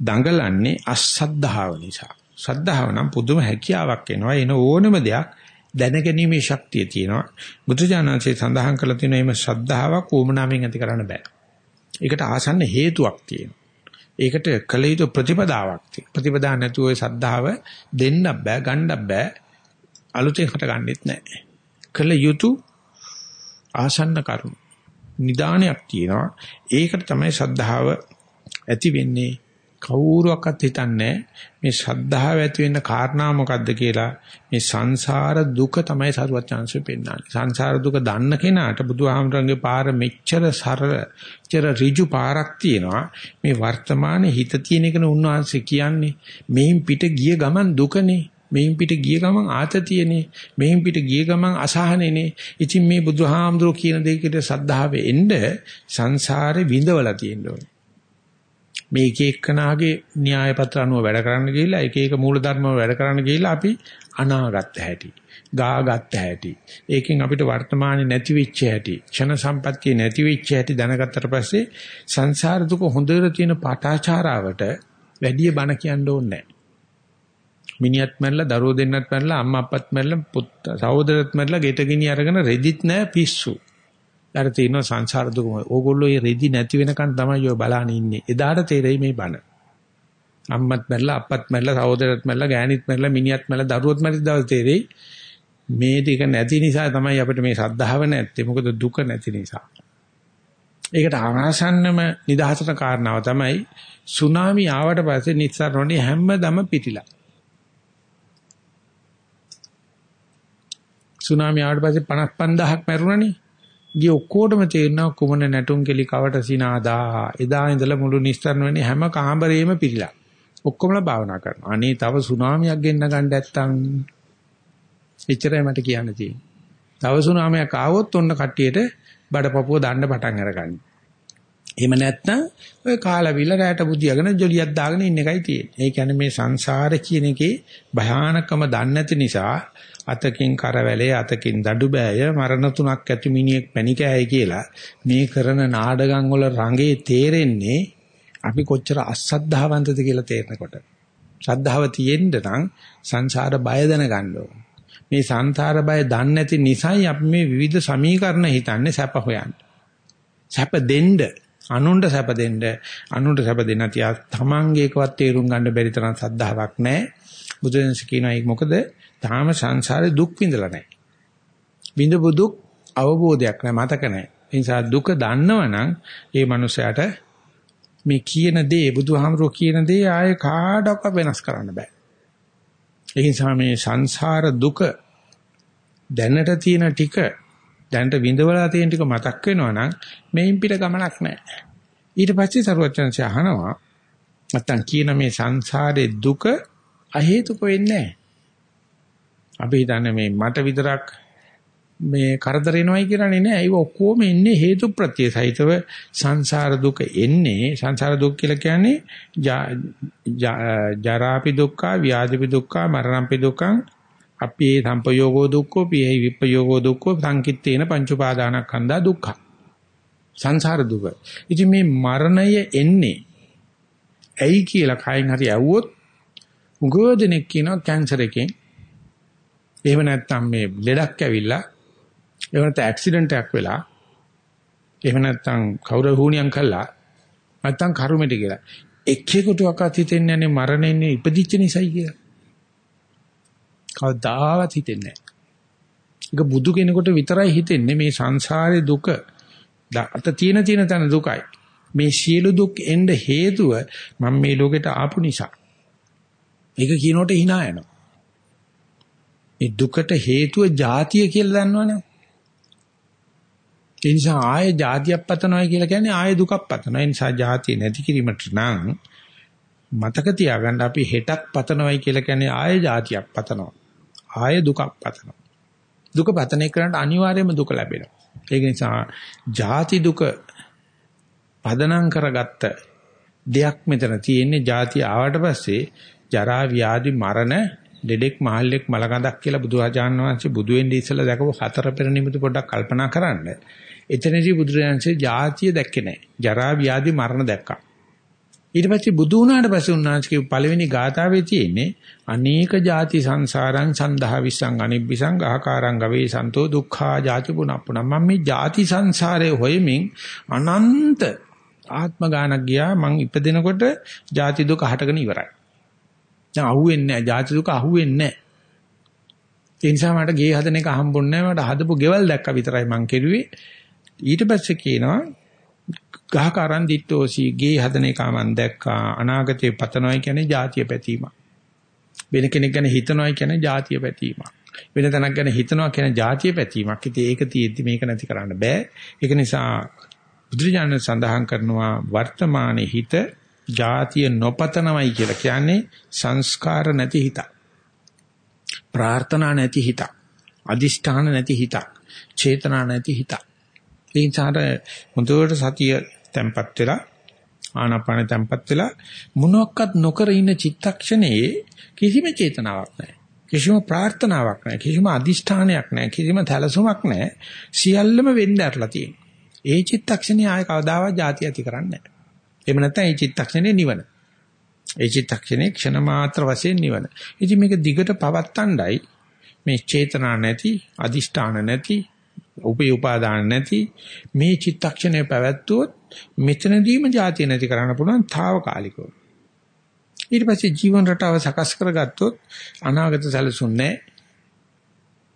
දඟලන්නේ අසද්ධාව නිසා. සද්ධාව නම් පුදුම හැකියාවක් එනවා එන ඕනම දෙයක් දැනගැනීමේ ශක්තිය තියෙනවා. බුදුජානන්සේ සඳහන් කළ තියෙන මේ ශ්‍රද්ධාවක් ඕමනාවෙන් ඇති කරන්න බෑ. ඒකට ආසන්න හේතුවක් තියෙනවා. ඒකට කල යුතු ප්‍රතිපදාවක් තියෙනවා. ප්‍රතිපදා නැතුව ඒ ශ්‍රද්ධාව දෙන්න බෑ, ගන්න බෑ. අලුතෙන් හට ගන්නෙත් නෑ. කල යුතු ආසන්න කරුණු. නිදානයක් තියෙනවා. ඒකට තමයි ශ්‍රද්ධාව ඇති වෙන්නේ කවුරුවක්වත් හිතන්නේ මේ ශ්‍රද්ධාව ඇති වෙන්න කාරණා මොකද්ද කියලා මේ සංසාර දුක තමයි සරුවත් chance පෙන්නන්නේ. සංසාර දුක දන්න කෙනාට බුදුහාමරංගේ පාර මෙච්චර සරල, මෙච්චර ඍජු පාරක් තියෙනවා. මේ වර්තමානයේ හිත තියෙන එකන උන්වහන්සේ කියන්නේ මෙයින් පිට ගිය ගමන් දුකනේ. මෙයින් පිට ගිය ගමන් ආතතියනේ. මෙයින් පිට ගිය ගමන් අසහනෙනේ. ඉතින් මේ බුදුහාමරෝ කියන දෙයකට සද්ධාවේ එන්න සංසාරේ විඳවලා තියෙන්න ඕනේ. මේ එක එක්කනාගේ න්‍යාය පත්‍ර අනුව වැඩ කරන්න ගිහිල්ලා එක එක මූල ධර්ම වැඩ කරන්න ගිහිල්ලා අපි අනාගත හැටි ගාගත් හැටි. ඒකෙන් අපිට වර්තමානයේ නැති වෙච්ච හැටි ක්ෂණ සම්පත්තිය නැති වෙච්ච හැටි දැනගත්තට පස්සේ සංසාර දුක හොඳට තියෙන පාඨාචාරාවට වැඩි බණ කියන්න ඕනේ නැහැ. මිනිහත් මැරලා දරුවෝ දෙන්නත් මැරලා අම්මා අප්පත් මැරලා පුත් සහෝදරත් මැරලා ගෙට ගිනි අරගෙන රෙදිත් නැහැ පිස්සු. අර තියෙන සංසාර දුකම. ඕගොල්ලෝ මේ රෙදි නැති වෙනකන් තමයි ඔය බලන්න ඉන්නේ. එදාට තේරෙයි මේ බණ. අම්මත් මැරලා අප්පත් මැරලා සහෝදරත් මැරලා ගෑණිත් මැරලා මිනිහත් මැරලා දරුවොත් මැරිච්ච දවස් තේරෙයි. මේ ටික නැති නිසා තමයි අපිට මේ ශ්‍රද්ධාව නැත්තේ. මොකද දුක නැති නිසා. ඒකට ආසන්නම නිදහසට කාරණාව තමයි සුනාමි ආවට පස්සේ නිස්සාරණේ හැමදම පිටිලා. සුනාමි ආවට පස්සේ 55000ක් මැරුණනේ. ගිය ඔක්කොටම තේරෙනවා කුමන නැටුම් කෙලි කවට සිනාදා. එදා ඉඳලා මුළු නිස්තරණ වෙන්නේ හැම කාමරේම පිළිලා. ඔක්කොමලා භාවනා කරනවා. අනේ තව සුනාමියක් ගෙන්න ගන්න නැත්තම් එච්චරයි මට කියන්න තියෙන්නේ. තව සුනාමියක් ආවොත් ඔන්න කට්ටියට බඩපපුව දාන්න පටන් අරගන්න. එහෙම නැත්නම් ඔය කාලවිල රැට බුදියාගෙන ජොලියක් දාගෙන ඉන්න එකයි තියෙන්නේ. ඒ කියන්නේ මේ සංසාර කියන එකේ භයානකම දන්නේ නැති නිසා අතකින් කරවැලේ අතකින් දඩු බෑය මරණ තුනක් ඇති මිනිහෙක් පැණිකෑයි කියලා මේ කරන නාඩගම් වල රඟේ තේරෙන්නේ අපි කොච්චර අසද්ධාවන්තද කියලා තේරෙනකොට. ශ්‍රද්ධාව තියෙන්න නම් සංසාර බය දැනගන්න ඕන. මේ සංසාර බය දන්නේ නැති නිසායි අපි මේ විවිධ සමීකරණ හිතන්නේ සැප හොයන්න. සැප දෙන්න අනුන්ට සැප දෙන්න අනුන්ට සැප දෙන්න තියා තමන්ගේකවත් තේරුම් ගන්න බැරි තරම් සද්ධාාවක් නැහැ. බුදුන්ස කියනවා ඒක මොකද තාම සංසාරේ දුක් විඳලා නැහැ. විඳපු දුක් අවබෝධයක් නැහැ මතක නැහැ. ඒ නිසා දුක දන්නවනම් ඒ මනුස්සයාට මේ කියන දේ බුදුහාමරෝ කියන දේ ආයේ කාටවත් වෙනස් කරන්න බෑ. ඒ නිසා මේ සංසාර දුක දැනට තියෙන ටික දැනට විඳවලා තියෙන ටික මතක් වෙනවා නම් මේන් පිට ගමනක් නැහැ. ඊට පස්සේ සරුවචනසේ අහනවා නැත්තම් කියන මේ සංසාරේ දුක අහේතුක වෙන්නේ නැහැ. අපි හිතන්නේ මේ මට විතරක් මේ කරදර එනවයි කියලානේ නෑ. ඒක ඔක්කොම එන්නේ හේතු ප්‍රත්‍ය සහිතව සංසාර දුක එන්නේ. සංසාර දුක් කියලා කියන්නේ ජරාපි දුක්ඛ, ව්‍යාධිපි දුක්ඛ, මරණපි දුක්ඛං අපේ සම්පයෝගෝ දුක්ඛෝ, පියයි විප්පයෝගෝ දුක්ඛෝ, සංකිට්ඨේන පංච උපාදානස්කන්ධා දුක්ඛ. සංසාර දුක. ඉතින් මේ මරණය එන්නේ ඇයි කියලා කයින් හරි ඇව්වොත් උගෝදෙනෙක් කියනවා කැන්සර් එකෙන් එහෙම නැත්නම් මේ ලෙඩක් ඇවිල්ලා එහෙම නැත්නම් ඇක්සිඩන්ට් එකක් වෙලා එහෙම නැත්නම් කවුරු හුණියම් කළා නැත්නම් කර්මෙට කියලා එක්කෙකුටවත් හිතෙන්නේ නැහැ මරණයන්නේ ඉපදිච්ච නිසායි කියලා. කවදාවත් හිතෙන්නේ නැහැ. ඒක බුදු කෙනෙකුට විතරයි හිතෙන්නේ මේ සංසාරේ දුක අත තියෙන තියෙන තන දුකයි. මේ සියලු දුක් එන්න හේතුව මම මේ ලෝකෙට ආපු නිසා. ඒක කියනකොට hina යනවා. මේ දුකට හේතුව ජාතිය කියලා දන්නවනේ. ඒ නිසා ආයේ ජාතියක් පතනවා කියලා කියන්නේ ආයේ දුකක් පතනවා. ඒ නිසා ජාතිය නැති කිරීමට නම් මතක තියාගන්න අපි හෙටක් පතනවයි කියලා කියන්නේ ආයේ ජාතියක් පතනවා. ආයේ දුකක් පතනවා. දුක පතන එකට අනිවාර්යයෙන්ම දුක ලැබෙනවා. ඒක නිසා ජාති දුක පදනම් කරගත්ත දෙයක් මෙතන තියෙන්නේ ජාතිය ආවට පස්සේ ජරා ව්‍යාධි මරණ ඩෙඩෙක් මහල්ලෙක් මලගඳක් කියලා බුදුහාජාන් වහන්සේ බුදු වෙන්නේ ඉස්සලා දැකපු හතර පෙර නිමිති පොඩ්ඩක් කල්පනා කරන්න. එතනදී බුදුරජාන්සේ ජාතිය දැක්කේ නැහැ. ජරා ව්‍යාධි මරණ දැක්කා. ඊට පස්සේ බුදු වුණාට පස්සේ උන්වහන්සේගේ පළවෙනි ගාථාවේ තියෙන්නේ අනේක ಜಾති සංසාරං සන්දහා විසං අනිබ්බිසං ආකාරං ගවේ සන්තෝ දුක්ඛා ಜಾති පුනප්පුනම් මම මේ ಜಾති සංසාරයේ හොයමින් අනන්ත ආත්ම ගානක් ගියා මං ඉපදෙනකොට ಜಾති දුක හටගෙන ඉවරයි දැන් අහුවෙන්නේ නැහැ. ජාති දුක අහුවෙන්නේ නැහැ. ඒ නිසා මට ගේ හදන එක හම්බුන්නේ නැහැ. මට හදපු ගෙවල් දැක්ක විතරයි මං කෙරුවේ. ඊට පස්සේ කියනවා ගහකරන් දිට්ටෝසි ගේ හදන එක මං දැක්කා. අනාගතේ පතනවයි කියන්නේ ජාතිය පැතීම. වෙන කෙනෙක් ගැන හිතනවයි කියන්නේ ජාතිය පැතීම. වෙන තැනක් ගැන හිතනවා කියන ජාතිය පැතීමක්. ඉතින් ඒක තියෙද්දි මේක නැති කරන්න බෑ. ඒක නිසා බුදුරජාණන් සඳහන් කරනවා වර්තමානයේ හිත ಜಾතිය නොපතනවයි කියලා කියන්නේ සංස්කාර නැති හිත ප්‍රාර්ථනා නැති හිත අදිෂ්ඨාන නැති හිත චේතනා නැති හිත ඒ නිසා හොඳට සතිය තැම්පත් වෙලා ආනාපාන තැම්පත් වෙලා මොනක්වත් නොකර ඉන්න චිත්තක්ෂණයේ කිසිම චේතනාවක් නැහැ. කිසිම ප්‍රාර්ථනාවක් නැහැ. කිසිම අදිෂ්ඨානයක් නැහැ. කිසිම තලසුමක් නැහැ. සියල්ලම වෙන්න ඇරලා තියෙනවා. ඒ චිත්තක්ෂණේ ආය කවදාවත් ಜಾති ඇති කරන්නේ නැහැ. එහෙම නැත්නම් ඒ චිත්තක්ෂණේ නිවන. ඒ චිත්තක්ෂණේ ක්ෂණ මාත්‍ර වශයෙන් නිවන. ඉතින් මේක දිගට පවත්තණ්ඩයි මේ චේතනා නැති, අදිෂ්ඨාන නැති, උපේ උපාදාන නැති මේ චිත්තක්ෂණය පැවැත්වුවොත් මෙතනදීම જાතිය නැති කරන්න පුළුවන් తాවකාලිකව. ඊට පස්සේ ජීවන රටාව සකස් කරගත්තොත් අනාගත සැලසුම් නැහැ.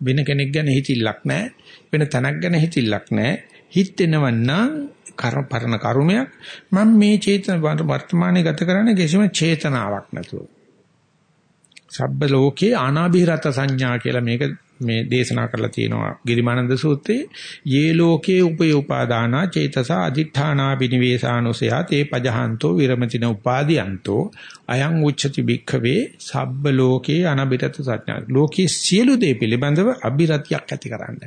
වෙන කෙනෙක් ගැන හිතිල්ලක් නැහැ. වෙන තැනක් ගැන හිතිල්ලක් නැහැ. හිතෙනවන්නම් කර්ම පරණ කර්මයක් මම මේ චේතන වර්තමානයේ ගත කරන්නේ කිසිම චේතනාවක් නැතුව. සබ්බ ලෝකේ අනාභිරත සංඥා කියලා මේක මේ දේශනා කරලා තියෙනවා ගිරිමානන්ද සූත්‍රයේ. යේ ලෝකේ උපේ උපාදානා චේතස අදිඨානා බිනිවේසානුසයා තේ පජහන්තෝ විරමතින උපාදීයන්තෝ අයං උච්චති භික්ඛවේ සබ්බ ලෝකේ අනබිරත සත්‍ය ලෝකේ සියලු දේ පිළිබඳව අබිරතියක් ඇති කරන්න.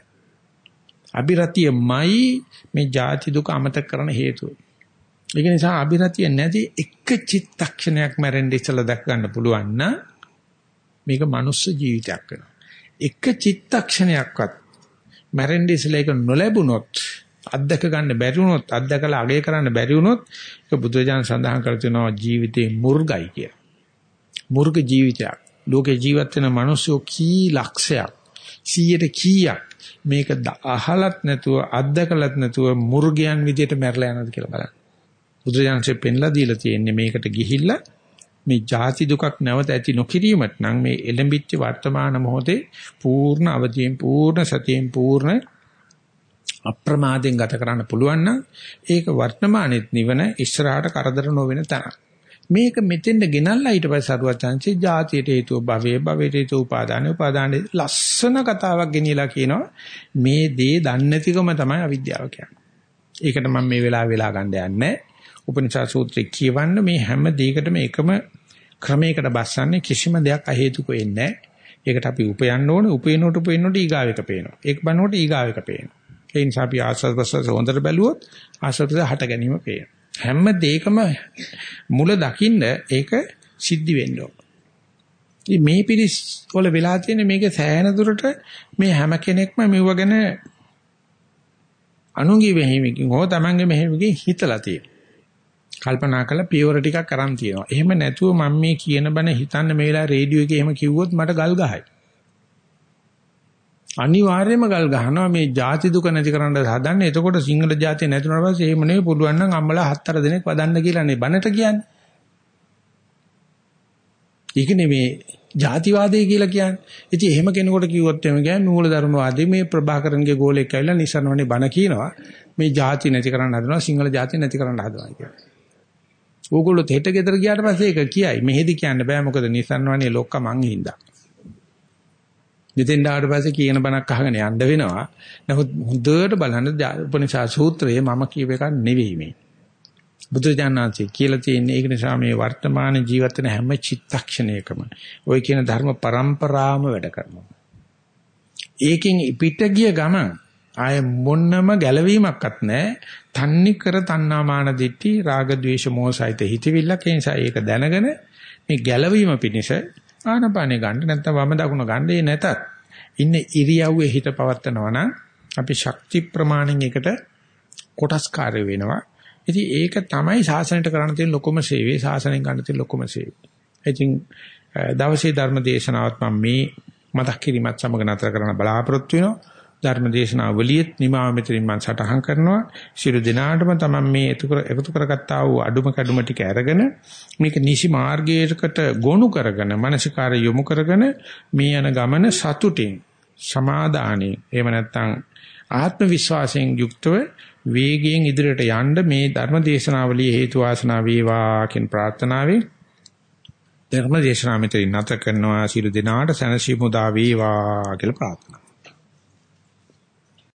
අබිරතියමයි මේ ජාති දුක අමතක කරන හේතුව ඒක නිසා අබිරතිය නැති එක චිත්තක්ෂණයක් මැරෙන්න ඉස්සලා දැක් ගන්න පුළුවන් නම් මේක මනුස්ස ජීවිතයක් වෙනවා එක චිත්තක්ෂණයක්වත් මැරෙන්න ඉස්සෙල්ලා ඒක නොලැබුණොත් අත්දක ගන්න බැරි වුණොත් අත්දකලා අගය කරන්න බැරි වුණොත් ඒක බුදුරජාණන් සඳහන් කර තිනවා ජීවිතේ මුර්ගයි කිය. මුර්ග ජීවිතයක්. ලෝකේ ජීවත් වෙන මිනිස්සු කී ලක්ෂයක් 100ට කීයක් මේක අහලත් නැතුව අත්දකලත් නැතුව මුර්ගයන් විදියට මැරලා යනවාද කියලා බලන්න. බුදුරජාණන්සේ පෙන්ලා දීලා තියෙන්නේ මේකට ගිහිල්ලා මේ ජාති දුකක් නැවත ඇති නොකිරීමට නම් මේ එළඹිච්ච වර්තමාන මොහොතේ පූර්ණ අවදියෙන් පූර්ණ සතියෙන් පූර්ණ අප්‍රමාදයෙන් ගත කරන්න පුළුවන් නම් ඒක වර්තමානෙත් නිවන ඉස්සරහට කරදර නොවන තැන. මේක මෙතෙන්ද ගෙනල්ලා ඊට පස්සේ සරුවත් chance ජාතියට හේතුව භවයේ භවයට හේතුව උපාදාන උපාදාන ලස්සන කතාවක් ගෙනියලා කියනවා මේ දේ දන්නේ නැතිකම තමයි අවිද්‍යාව කියන්නේ. ඒකට මම මේ වෙලාව වෙලා ගන්න යන්නේ උපනිෂා සූත්‍රය කියවන්න මේ හැම දෙයකටම එකම ක්‍රමයකට බස්සන්නේ කිසිම දෙයක් අහේතුක වෙන්නේ ඒකට අපි උපයන්න ඕනේ උපේනකොට උපේනකොට ඊගාවෙක පේනවා. ඒක බලනකොට ඊගාවෙක පේනවා. ඒ නිසා අපි ආස්වාද ප්‍රසවාස හොඳට බැලුවොත් ආස්වාද හට ගැනීම පේනවා. හැම දෙයකම මුල දකින්න ඒක සිද්ධි වෙන්න ඕන. මේ පිරිස් වල වෙලා තියෙන මේක සෑහෙන දුරට මේ හැම කෙනෙක්ම මෙව ගැන අනුන්ගේ මෙහෙමකින් හෝ තමන්ගේ මෙහෙමකින් හිතලා තියෙනවා. කල්පනා කරලා පියවර ටිකක් අරන් තියෙනවා. එහෙම නැතුව මම මේ කියන බණ හිතන්න මේ වෙලාවේ රේඩියෝ එකේ එහෙම කිව්වොත් මට ගල් ගහයි. අනිවාර්යයෙන්ම ගල් ගහනවා මේ ಜಾති දුක නැති කරන්න හදන්නේ. එතකොට සිංහල ජාතිය නැතුනට පස්සේ එහෙම නෙවෙයි පුළුවන් නම් අම්මලා හතර දිනක් වදන්න කියලානේ බනට කියන්නේ. ඒක නෙමේ ಜಾතිවාදය කියලා කියන්නේ. ඉතින් එහෙම කෙනෙකුට කිව්වොත් එහෙම කියන්නේ මූල ධර්මවාදී මේ ප්‍රභාකරන්ගේ ගෝලෙක් ඇවිල්ලා නිසරණවනේ බන කියනවා. මේ ಜಾති නැති කරන්න හදනවා සිංහල ಜಾති නැති කරන්න හදනවා කියලා. ඕගොල්ලෝ තෙට ගෙදර ගියාට පස්සේ ඒක කියයි. මෙහෙදි කියන්න බෑ මොකද නිසරණවනේ ලොක්ක මං හින්දා. මෙතෙන් ආවට පස්සේ කියන බණක් අහගෙන යන්න වෙනවා. නමුත් හොඳට බලන්න උපනිෂා සූත්‍රයේ මම කියව එකක් නෙවෙයි මේ. බුදුජානනාංශයේ කියලා තියෙන ඒක නිසා මේ වර්තමාන ජීවිතේ හැම චිත්තක්ෂණයකම ওই කියන ධර්ම પરම්පරාවම වැඩ කරනවා. ඒකෙන් පිට ගිය ගම ආය මොන්නම ගැලවීමක්වත් නැහැ. තන්නි කර තණ්හාමාන දිටි රාග ద్వේෂ මෝහසයිත හිතවිල්ලක නිසා ඒක දැනගෙන මේ ගැලවීම පිණිස ආනපානේ ගන්න නැත්නම් වම දකුණ ගන්න ඒ නැතත් ඉන්නේ ඉරියව්වේ හිත පවත්නවා නම් අපි ශක්ති ප්‍රමාණෙන් එකට කොටස්කාරය වෙනවා. ඉතින් ඒක තමයි සාසනයට කරන්න තියෙන ලොකුම සේවය සාසනයෙන් ගන්න තියෙන ලොකුම සේවය. ඉතින් දවසේ ධර්ම දේශනාවත් මම මේ මතක් කිරීමත් සමග නතර කරන්න බලාපොරොත්තු වෙනවා. ධර්මදේශනාවලියෙත් නිමාව මෙතනින් මම සටහන් කරනවා. ශිරු දිනාටම තමයි මේ එකතු කරගත්තා වූ අඩුම කැඩුම ටික අරගෙන මේක නිසි මාර්ගයකට ගොනු කරගෙන මානසිකාරය යොමු කරගෙන මේ යන ගමන සතුටින් සමාදානෙ එහෙම නැත්නම් ආත්ම විශ්වාසයෙන් යුක්තව වේගයෙන් ඉදිරියට යන්න මේ ධර්ම දේශනාවලිය හේතු වාසනා වේවා කියන ප්‍රාර්ථනාවෙන් ධර්ම දේශනාව මෙතන නැත කරනවා සියලු දෙනාට සැනසීම උදා වේවා කියලා ප්‍රාර්ථනා